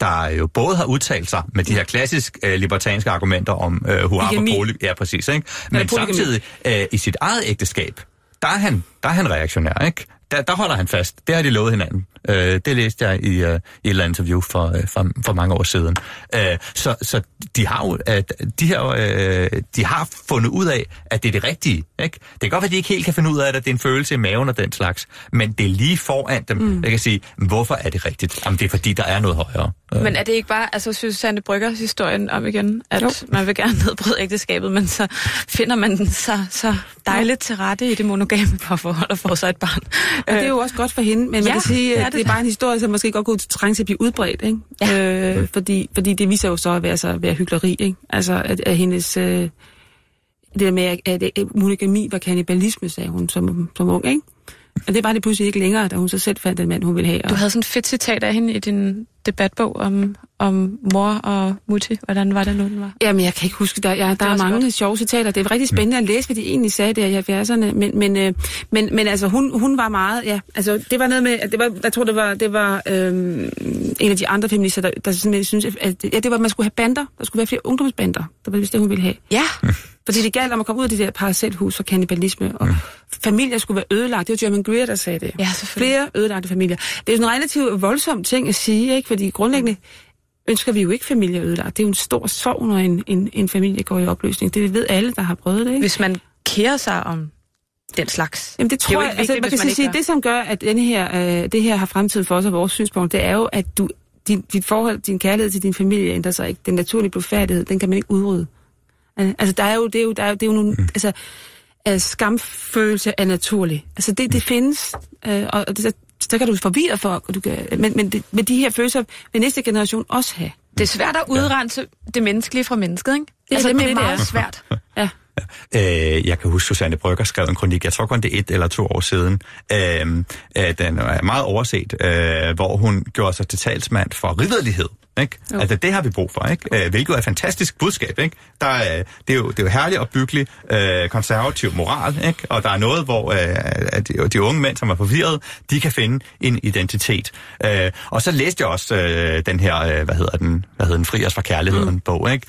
Speaker 4: der jo både har udtalt sig med de her klassisk øh, libertanske argumenter om øh, for
Speaker 5: Bigami.
Speaker 4: poly, ja, præcis, ikke? Men
Speaker 5: polygami.
Speaker 4: samtidig øh, i sit eget ægteskab, der er han, der er han reaktionær, ikke? Der, der holder han fast. Det har de lovet hinanden. Øh, det læste jeg i, øh, i et eller andet interview for, øh, for, for mange år siden. Øh, så, så de har jo, at de, her, øh, de har fundet ud af, at det er det rigtige. Ikke? Det kan godt være, at de ikke helt kan finde ud af, at det er en følelse i maven og den slags, men det er lige foran dem. Mm. Jeg kan sige, hvorfor er det rigtigt? Jamen, det er fordi, der er noget højere. Øh,
Speaker 6: Men er det ikke bare, altså Susanne Bryggers historien om igen, at
Speaker 5: Jo.
Speaker 6: man vil gerne nedbryde ægteskabet, men så finder man den så, så dejligt til rette i det monogame parforhold og får så et barn.
Speaker 5: Og det er jo også godt for hende, men man
Speaker 6: Ja,
Speaker 5: kan sige, at
Speaker 6: det
Speaker 5: er bare en historie, som måske godt kunne trænge til at blive udbredt, ikke? Ja. Øh, fordi, fordi det viser jo så at være, så at være hyggeleri, ikke? Altså, at, at hendes... Øh, det der med, at, at, monogami var kannibalisme, sagde hun som, som ung, ikke? Og det var det pludselig ikke længere, da hun så selv fandt den mand, hun ville have. Og,
Speaker 6: Du havde sådan et fedt citat af hende i din debatbog om, om mor og mutti. Hvordan var det nu, den var?
Speaker 5: Jamen, jeg kan ikke huske, der, ja, der
Speaker 6: var
Speaker 5: er mange
Speaker 6: godt.
Speaker 5: sjove citater. Det er rigtig spændende at læse, hvad de egentlig sagde der i 70'erne. Men, men, øh, men, men altså, hun, hun var meget, ja, altså, det var noget med, det var, jeg tror, det var, det var øhm, en af de andre feminister, der, der simpelthen synes, at ja, det var, at man skulle have bander. Der skulle være flere ungdomsbander. Det var vist det, hun ville have.
Speaker 6: Ja.
Speaker 5: Fordi det galt om at komme ud af det der parcelhus for kannibalisme, og mm. familier skulle være ødelagt. Det var German Greer, der sagde det.
Speaker 6: Ja, selvfølgelig.
Speaker 5: Flere ødelagte familier. Det er jo en relativt voldsom ting at sige, ikke? Fordi grundlæggende ønsker vi jo ikke familier ødelagt. Det er jo en stor sorg, når en, en, en familie går i opløsning. Det ved alle, der har prøvet det, ikke?
Speaker 6: Hvis man kærer sig om den slags.
Speaker 5: Jamen det
Speaker 6: Det er jo
Speaker 5: tror
Speaker 6: ikke
Speaker 5: jeg, altså,
Speaker 6: vigtigt,
Speaker 5: man kan
Speaker 6: man
Speaker 5: sige,
Speaker 6: ikke
Speaker 5: det som gør, at denne her, øh, det her har fremtid for os og vores synspunkt, det er jo, at du, din, dit forhold, din kærlighed til din familie ændrer sig ikke. Den naturlige blodfærdighed, den kan man ikke udrydde. Øh, Altså, der er jo, det er jo, der er jo, det er jo nogle, mm. altså, øh, skamfølelse er naturlig. Altså, det, det findes, øh, og og det, så, kan du forvirre folk, og du kan, men, men, det, men de her følelser vil næste generation også have.
Speaker 6: Det er svært at udrense det menneskelige fra mennesket, ikke?
Speaker 5: er
Speaker 6: altså, det er
Speaker 5: det,
Speaker 6: meget
Speaker 5: det er.
Speaker 6: svært.
Speaker 5: Ja.
Speaker 4: Øh, jeg kan huske, Susanne Brygger skrev en kronik, jeg tror kun det er et eller to år siden. Øh, øh, den er meget overset, øh, hvor hun gjorde sig til talsmand for ridderlighed. Ikke? Altså, det har vi brug for, ikke? Øh, hvilket er et fantastisk budskab, ikke? Der er, det, er jo, det er jo herligt og byggeligt øh, konservativ moral, ikke? Og der er noget, hvor øh, at de, de unge mænd, som er forvirret, de kan finde en identitet. Øh, og så læste jeg også øh, den her, øh, hvad hedder den, hvad hedder den, Fri os fra kærligheden mm. bog, ikke?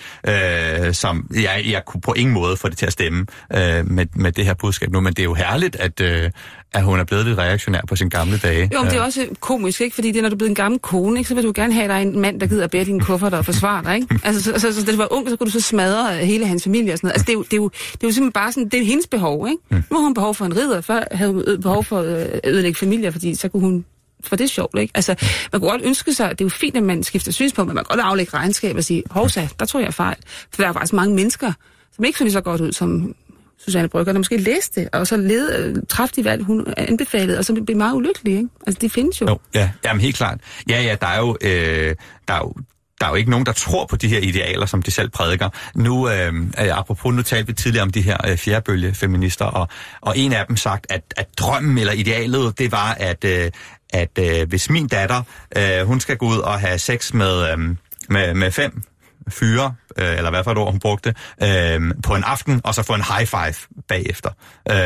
Speaker 4: Øh, som jeg, jeg kunne på ingen måde få det til at stemme øh, med, med det her budskab nu, men det er jo herligt, at, øh, at hun er blevet lidt reaktionær på sine gamle dage.
Speaker 5: Jo, men det er
Speaker 4: Øh,
Speaker 5: også komisk, ikke? Fordi det når du er blevet en gammel kone, ikke? så vil du gerne have, er en mand, der gider at bære dine kufferter og forsvare dig, ikke? Altså, så, så, så, da du var ung, så kunne du så smadre hele hans familie og sådan noget. Altså, det er jo, det er jo, det er jo simpelthen bare sådan, det er hendes behov, ikke? Mm. Nu har hun behov for en ridder, før havde hun behov for øh, at ødelægge familier, fordi så kunne hun for det er sjovt, ikke? Altså, man kunne godt ønske sig, det er jo fint, at man skifter synspunkt, men man kan godt aflægge regnskab og sige, hovsa, der tror jeg fejl. For der er faktisk mange mennesker, som ikke så lige så godt ud som Susanne Brygger, der måske læste det, og så led, øh, træffede de valg, hun anbefalede, og så blev meget ulykkelige, ikke? Altså, det findes jo.
Speaker 4: Jo, ja, jamen helt klart. Ja, ja, der er jo, øh, der er jo der er jo ikke nogen, der tror på de her idealer, som de selv prædiker. Nu, øh, øh, apropos, nu talte vi tidligere om de her øh, fjerdebølge-feminister, og, og en af dem sagt, at, at drømmen eller idealet, det var, at, øh, at øh, hvis min datter, øh, hun skal gå ud og have sex med, øh, med, med fem fyre, øh, eller hvad for et ord hun brugte, øh, på en aften, og så få en high five bagefter. Øh,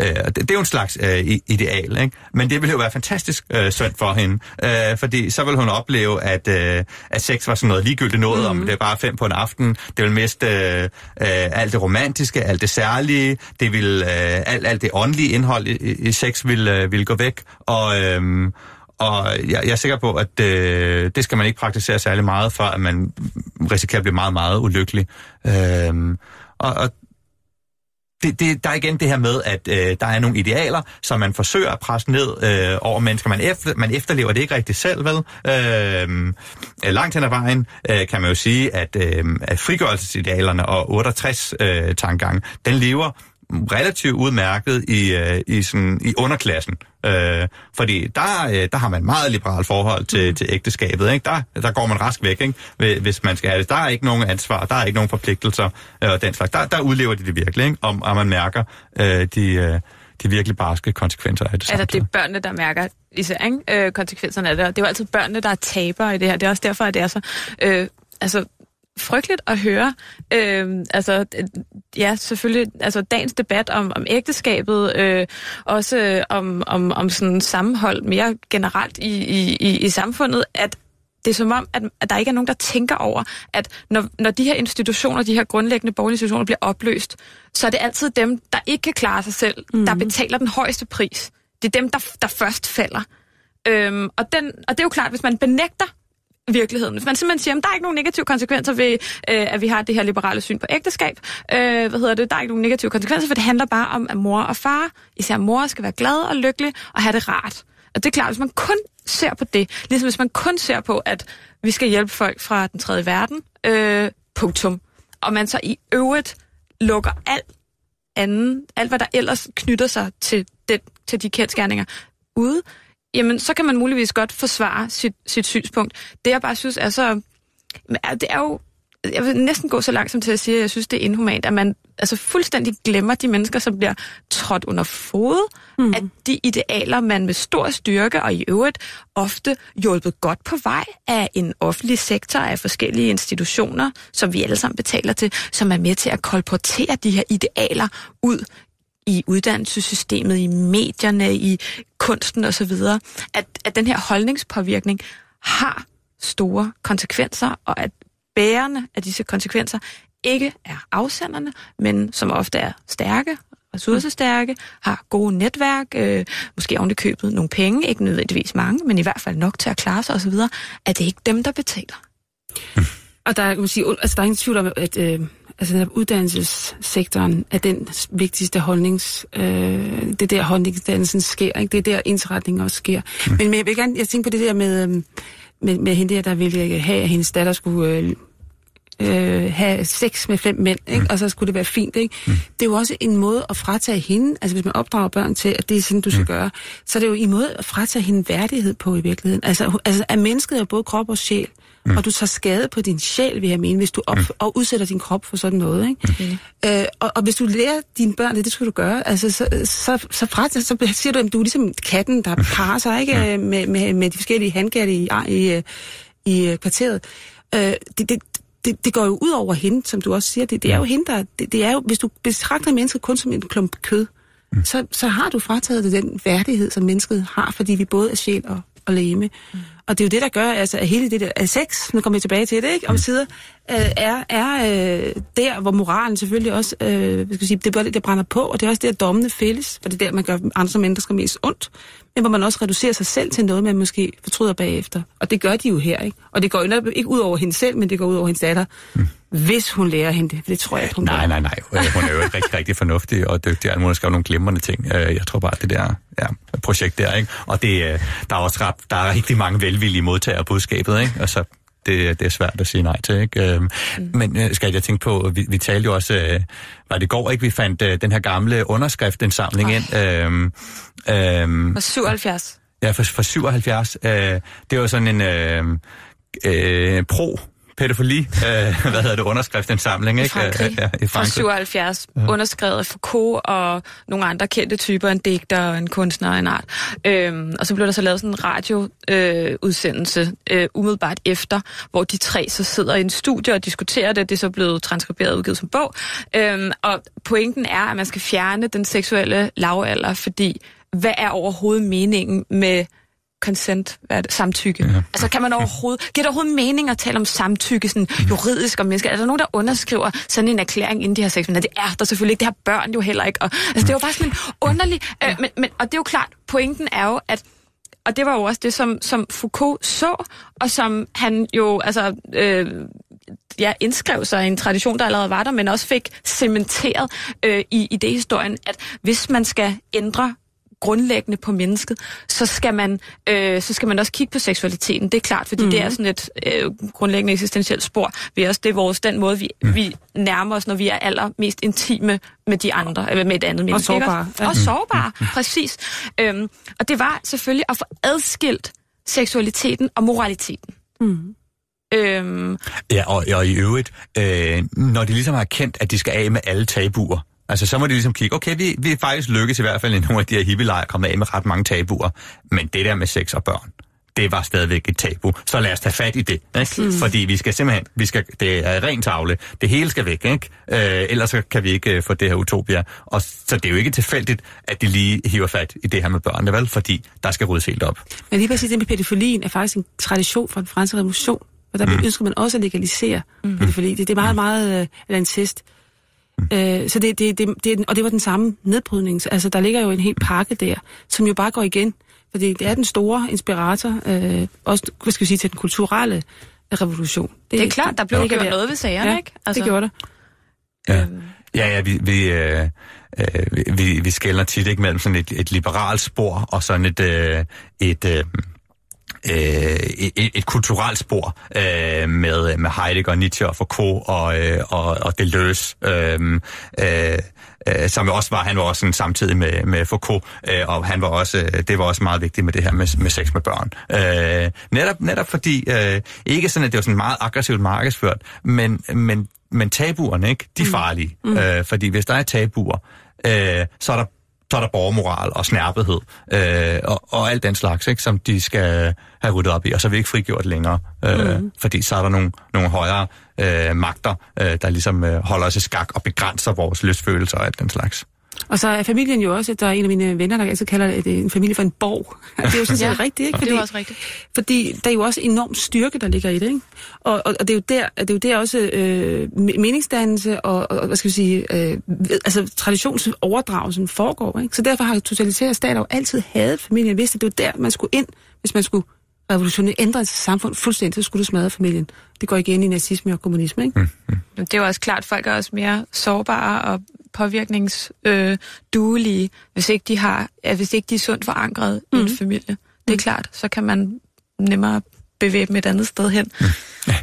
Speaker 4: øh, det, det er jo en slags øh, ideal, ikke? Men det ville jo være fantastisk øh, synd for hende, øh, fordi så vil hun opleve, at, øh, at sex var sådan noget ligegyldigt noget, mm-hmm. om
Speaker 5: Mhm.
Speaker 4: det er bare fem på en aften. Det vil miste øh, øh, alt det romantiske, alt det særlige, det vil, øh, alt, alt det åndelige indhold i, i sex vil, øh, vil gå væk, og... Øh, og jeg, jeg er sikker på, at øh, det skal man ikke praktisere særlig meget, for at man risikerer at blive meget, meget ulykkelig. Øhm, og, og det, det, der er igen det her med, at øh, der er nogle idealer, som man forsøger at presse ned øh, over mennesker. Man, efter, man efterlever det ikke rigtig selv, vel? Øhm, øh, langt hen ad vejen øh, kan man jo sige, at, øh, at frigørelsesidealerne og 68-tankegangen, øh, den lever relativt udmærket i, øh, i, sådan, i underklassen. Øh, fordi der, øh, der har man meget liberalt forhold til, mm. til ægteskabet. Ikke? Der, der går man rask væk, ikke? Hvi- hvis man skal have det. Der er ikke nogen ansvar, der er ikke nogen forpligtelser øh, og den slags. Der, der udlever de det virkelig, ikke? Om, om man mærker øh, de, øh, de virkelig barske konsekvenser af det.
Speaker 6: Altså, det er børnene, der mærker især ikke? Øh, konsekvenserne af det. Og det er jo altid børnene, der er tabere i det her. Det er også derfor, at det er så øh, altså, frygteligt at høre. Øh, altså, ja, selvfølgelig, altså dagens debat om, om ægteskabet, øh, også øh, om, om, om sådan sammenhold mere generelt i, i, i, i samfundet, at det er som om, at, at der ikke er nogen, der tænker over, at når, når de her institutioner, de her grundlæggende borgerlige institutioner bliver opløst, så er det altid dem, der ikke kan klare sig selv, mm. der betaler den højeste pris. Det er dem, der, der først falder. Øhm, og, den, og det er jo klart, hvis man benægter virkeligheden. Hvis man simpelthen siger, at der er ikke nogen negative konsekvenser ved, øh, at vi har det her liberale syn på ægteskab, øh, hvad hedder det, der er ikke nogen negative konsekvenser, for det handler bare om, at mor og far, især mor, skal være glad og lykkelig og have det rart. Og det er klart, hvis man kun ser på det, ligesom hvis man kun ser på, at vi skal hjælpe folk fra den tredje verden, øh, punktum, og man så i øvrigt lukker alt anden, alt hvad der ellers knytter sig til, den, til de kendskærninger ude, jamen så kan man muligvis godt forsvare sit, sit synspunkt. Det jeg bare synes er så... Det er jo... Jeg vil næsten gå så langt som til at sige, at jeg synes, det er inhumant, at man altså fuldstændig glemmer de mennesker, som bliver trådt under fod mm. af de idealer, man med stor styrke og i øvrigt ofte hjulpet godt på vej af en offentlig sektor af forskellige institutioner, som vi alle sammen betaler til, som er med til at kolportere de her idealer ud i uddannelsessystemet, i medierne, i kunsten osv., at, at den her holdningspåvirkning har store konsekvenser, og at bærerne af disse konsekvenser ikke er afsenderne, men som ofte er stærke, ressourcestærke, har gode netværk, øh, måske oven købet nogle penge, ikke nødvendigvis mange, men i hvert fald nok til at klare sig osv., at det ikke dem, der betaler.
Speaker 5: Og der, er, kan man sige, altså, der er ingen tvivl om, at øh, altså, her uddannelsessektoren er den vigtigste holdnings... Øh, det er der holdningsdannelsen sker, ikke? Det er der indretningen også sker. Mm. Men, men jeg vil gerne jeg tænker på det der med, øh, med, med hende der, der ville have, at hendes datter skulle... Øh, øh, have sex med fem mænd, ikke? Mm. og så skulle det være fint. Ikke? Mm. Det er jo også en måde at fratage hende, altså hvis man opdrager børn til, at det er sådan, du skal mm. gøre, så er det jo en måde at fratage hende værdighed på i virkeligheden. Altså, altså at mennesket er både krop og sjæl, mm. Og du tager skade på din sjæl, vil jeg mene, hvis du op, mm. og udsætter din krop for sådan noget. Ikke? Mm. Øh, og, og hvis du lærer dine børn det, det skal du gøre, altså, så, så, så, fratager, så siger du, at du er ligesom katten, der parer sig ikke? Mm. Med, med, med de forskellige handgatte i, i, i kvarteret. Øh, det, det, det, det går jo ud over hende, som du også siger. Det, det er jo hende, der... Det, det er jo, hvis du betragter mennesket kun som en klump kød, mm. så, så har du frataget det den værdighed, som mennesket har, fordi vi både er sjæl og, og læme. Mm. Og det er jo det, der gør, altså, at hele det der at sex, nu kommer jeg tilbage til det, ikke? Om sider, øh, er, er øh, der, hvor moralen selvfølgelig også, øh, skal sige, det, det, det brænder på, og det er også der, dommene fælles, for det er der, man gør andre mennesker mest ondt, men hvor man også reducerer sig selv til noget, man måske fortryder bagefter. Og det gør de jo her, ikke? Og det går jo ikke ud over hende selv, men det går ud over hendes datter, mm. hvis hun lærer hende det. Det tror jeg, hun
Speaker 4: Nej, nej, nej. Hun er jo rigtig, rigtig fornuftig og dygtig, og hun har skrevet nogle glimrende ting. Øh, Jeg tror bare, det der ja, projekt der, ikke? Og det, øh, der er også ret, der er rigtig mange velvillige modtagere af budskabet, ikke? Altså, det, det er svært at sige nej til, ikke? Øhm, mm. Men øh, skal jeg tænke på, vi, vi talte jo også, øh, var det i går, ikke? Vi fandt øh, den her gamle underskriftindsamling
Speaker 6: Ej.
Speaker 4: ind. Øhm, øhm,
Speaker 6: Og 77.
Speaker 4: Ja, for, for 77. Øh, det var sådan en øh, øh, pro pædofili, øh, hvad hedder det, underskriftsindsamling,
Speaker 6: I
Speaker 4: ikke?
Speaker 6: Frankrig,
Speaker 4: Ja, ja, i
Speaker 6: fra
Speaker 4: Frankrig.
Speaker 6: 77, ja. underskrevet af Foucault og nogle andre kendte typer, en digter og en kunstner og en art. Øhm, og så blev der så lavet sådan en radioudsendelse øh, udsendelse, øh, umiddelbart efter, hvor de tre så sidder i en studie og diskuterer det. Det er så blevet transkriberet og udgivet som bog. Øhm, og pointen er, at man skal fjerne den seksuelle lavalder, fordi hvad er overhovedet meningen med consent, hvad er det, samtykke. Ja. Altså kan man overhovedet, giver det overhovedet mening at tale om samtykke sådan juridisk og mennesker? Er der nogen, der underskriver sådan en erklæring, inden de har sex? Men det er der selvfølgelig ikke, det har børn jo heller ikke. Og, altså det er jo bare sådan en underlig, øh, men, men, og det er jo klart, pointen er jo, at og det var jo også det, som, som Foucault så, og som han jo altså, øh, ja, indskrev sig i en tradition, der allerede var der, men også fik cementeret øh, i idéhistorien, at hvis man skal ændre grundlæggende på mennesket, så skal man øh, så skal man også kigge på seksualiteten. Det er klart, fordi mm. det er sådan et øh, grundlæggende eksistentielt spor. Vi er også, det er vores, den måde, vi, mm. vi nærmer os, når vi er allermest intime med de andre, eller med et andet menneske. ikke
Speaker 5: sårbare, ja.
Speaker 6: Og sårbare, præcis. Øhm, og det var selvfølgelig at få adskilt seksualiteten og moraliteten.
Speaker 5: Mm.
Speaker 6: Øhm,
Speaker 4: Ja, og, og i øvrigt, øh, når de ligesom har kendt, at de skal af med alle tabuer, altså så må de ligesom kigge, okay, vi, vi er faktisk lykkes i hvert fald i nogle af de her hippie kommet af med ret mange tabuer, men det der med sex og børn, det var stadigvæk et tabu. Så lad os tage fat i det, ikke? Mm. fordi vi skal simpelthen, vi skal, det er ren tavle, det hele skal væk, ikke? Øh, ellers kan vi ikke øh, få det her utopia. Og, så det er jo ikke tilfældigt, at de lige hiver fat i det her med børnene, vel? Fordi der skal ryddes helt op.
Speaker 5: Men lige præcis det med pædofilien er faktisk en tradition fra den franske revolution, og der mm. ønsker man også at legalisere mm. pædofili. Det, det er meget, meget, øh, eller incest. Øh, så det, det, det, det, og det var den samme nedbrydning. Altså, der ligger jo en hel pakke der, som jo bare går igen. Fordi det er den store inspirator, øh, også, hvad skal vi sige, til den kulturelle revolution.
Speaker 6: det er klart, der blev
Speaker 5: ligger
Speaker 6: gjort noget ved sagerne,
Speaker 5: ja,
Speaker 6: ikke?
Speaker 5: Altså, det gjorde der.
Speaker 4: Ja, ja, ja vi, vi, øh, øh, vi- vi, vi skældner tit ikke mellem sådan et, et liberalt spor og sådan et, øh, et, øh, øh, et, et kulturelt spor øh, med, med Heidegger, Nietzsche og Foucault og, øh, og, og Deleuze, øh, øh, øh, som også var, han var også sådan samtidig med, med Foucault, øh, og han var også, det var også meget vigtigt med det her med, med sex med børn. Øh, netop, netop fordi, øh, ikke sådan, at det var sådan meget aggressivt markedsført, men, men, men tabuerne, ikke, de er farlige. Mm. Øh, fordi hvis der er tabuer, øh, så er der så er der borgermoral og snærpethed øh, og, og alt den slags, ikke, som de skal have ryddet op i, og så er vi ikke frigjort længere, øh, mm. fordi så er der nogle, nogle højere øh, magter, øh, der ligesom øh, holder os i skak og begrænser vores lystfølelser og alt den slags.
Speaker 5: Og så er familien jo også, der er en af mine venner, der altid kalder det en familie for en borg. Det er jo sådan set
Speaker 6: Ja,
Speaker 5: rigtigt, ikke?
Speaker 6: det er også rigtigt.
Speaker 5: Fordi der er jo også enorm styrke, der ligger i det, ikke? Og, og, og det, er jo der, det er jo der også øh, me- meningsdannelse og, og, hvad skal vi sige, øh, altså traditionsoverdragelsen foregår, ikke? Så derfor har totalitære stater jo altid hadet familien, vidste, at det var der, man skulle ind, hvis man skulle revolutionere, ændre et samfund fuldstændig, så skulle du smadre familien. Det går igen i nazisme og kommunisme, ikke? Mm.
Speaker 6: Men det er jo også klart, at folk er også mere sårbare og påvirkningsduelige, hvis ikke de har, ja, hvis ikke de er sundt forankret mm. i en familie. Det er klart, så kan man nemmere bevæge dem et andet sted hen.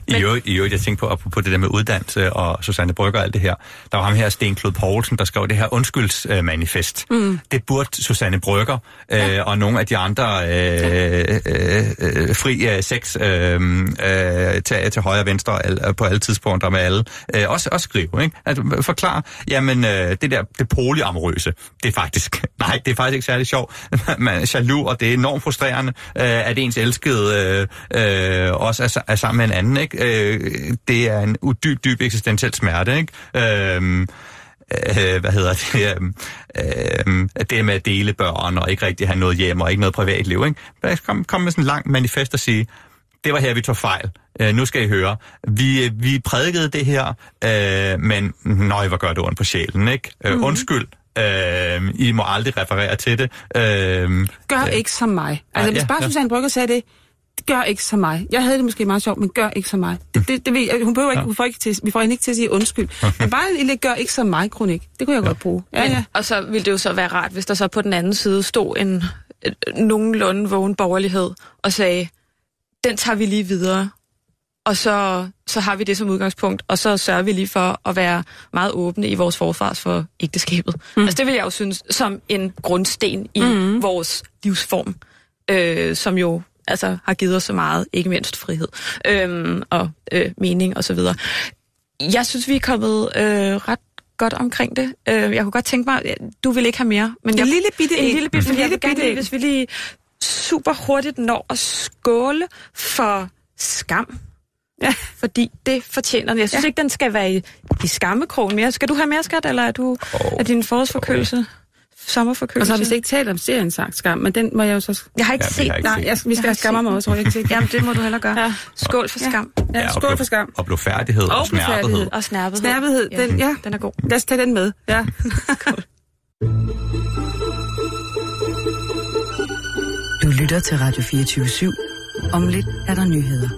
Speaker 4: I øvrigt, I øvrigt, jeg tænkte på, apropos det der med uddannelse og Susanne Brygger og alt det her. Der var ham her, Sten Klod Poulsen, der skrev det her undskyldsmanifest. Mm. Det burde Susanne Brygger øh, ja. og nogle af de andre øh, øh, øh, fri øh, sex øh, øh, til, til højre og venstre al, på alle tidspunkter med alle, øh, også, også skrive. Ikke? At forklare, jamen øh, det der det polyamorøse, det er faktisk, nej, det er faktisk ikke særlig sjovt. Man er jaloux, og det er enormt frustrerende, øh, at ens elskede øh, øh, også er, er sammen med en anden. Ikke? Øh, det er en udyb, dyb eksistentiel smerte. Ikke? Øh, øh, hvad hedder det, øh, øh, det med at dele børn, og ikke rigtig have noget hjem, og ikke noget privatliv. Ikke? Komme kom med sådan en lang manifest og sige, det var her, vi tog fejl. Øh, nu skal I høre. Vi, vi prædikede det her, øh, men nøj, hvor gør det ondt på sjælen, ikke? Øh,
Speaker 5: Mhm.
Speaker 4: Undskyld. Øh, I må aldrig referere til det. Øh,
Speaker 5: Gør
Speaker 4: øh,
Speaker 5: ikke som mig. Altså,
Speaker 4: ja,
Speaker 5: hvis bare
Speaker 4: ja.
Speaker 5: Susanne Brygger sagde det, gør ikke som mig. Jeg havde det måske meget sjovt, men gør ikke som mig. Det, det, det ved jeg. Hun behøver ikke, hun får ikke til, vi får hende ikke til at sige undskyld. Men bare en lille gør ikke som mig kronik. Det kunne jeg godt bruge. Ja, ja.
Speaker 6: Og så ville det jo så være rart, hvis der så på den anden side stod en øh, nogenlunde vågen borgerlighed og sagde, den tager vi lige videre, og så, så har vi det som udgangspunkt, og så sørger vi lige for at være meget åbne i vores forsvars for ægteskabet. Mm. Altså det vil jeg jo synes som en grundsten i mm. vores livsform, øh, som jo altså har givet os så meget, ikke mindst frihed øhm, og øh, mening osv. Jeg synes, vi er kommet øh, ret godt omkring det. Øh, jeg kunne godt tænke mig, du vil ikke have mere. Men
Speaker 5: En
Speaker 6: jeg,
Speaker 5: lille bitte
Speaker 6: en
Speaker 5: en.
Speaker 6: lille bitte,
Speaker 5: En lille bitte
Speaker 6: lige,
Speaker 5: en.
Speaker 6: hvis vi lige super hurtigt når at skåle for skam.
Speaker 5: Ja.
Speaker 6: Fordi det fortjener den. Jeg synes
Speaker 5: Ja.
Speaker 6: ikke, den skal være i, i skammekrogen mere. Skal du have mere skat, eller er, du,
Speaker 4: Åh.
Speaker 6: er din forårsforkølelse,
Speaker 5: Og
Speaker 6: sommerforkølelse?
Speaker 5: så har vi ikke talt om serien sagt skam, men den må jeg jo så...
Speaker 6: Jeg har ikke
Speaker 4: Ja,
Speaker 6: set
Speaker 4: har ikke
Speaker 5: Nej, jeg, vi skal have skammer mig også, tror jeg ikke set.
Speaker 6: Jamen, det må du heller gøre.
Speaker 5: Ja.
Speaker 6: Ja. Skål for
Speaker 5: Ja.
Speaker 6: skam.
Speaker 5: Ja,
Speaker 4: og
Speaker 5: skål for skam.
Speaker 4: Og blodfærdighed og,
Speaker 5: Og
Speaker 4: og snærpethed.
Speaker 6: Og snærpethed.
Speaker 5: Snærpethed, den, ja.
Speaker 6: Den er god.
Speaker 5: Lad os tage den med. Ja.
Speaker 1: Du lytter til Radio 24 /7. Om lidt er der nyheder.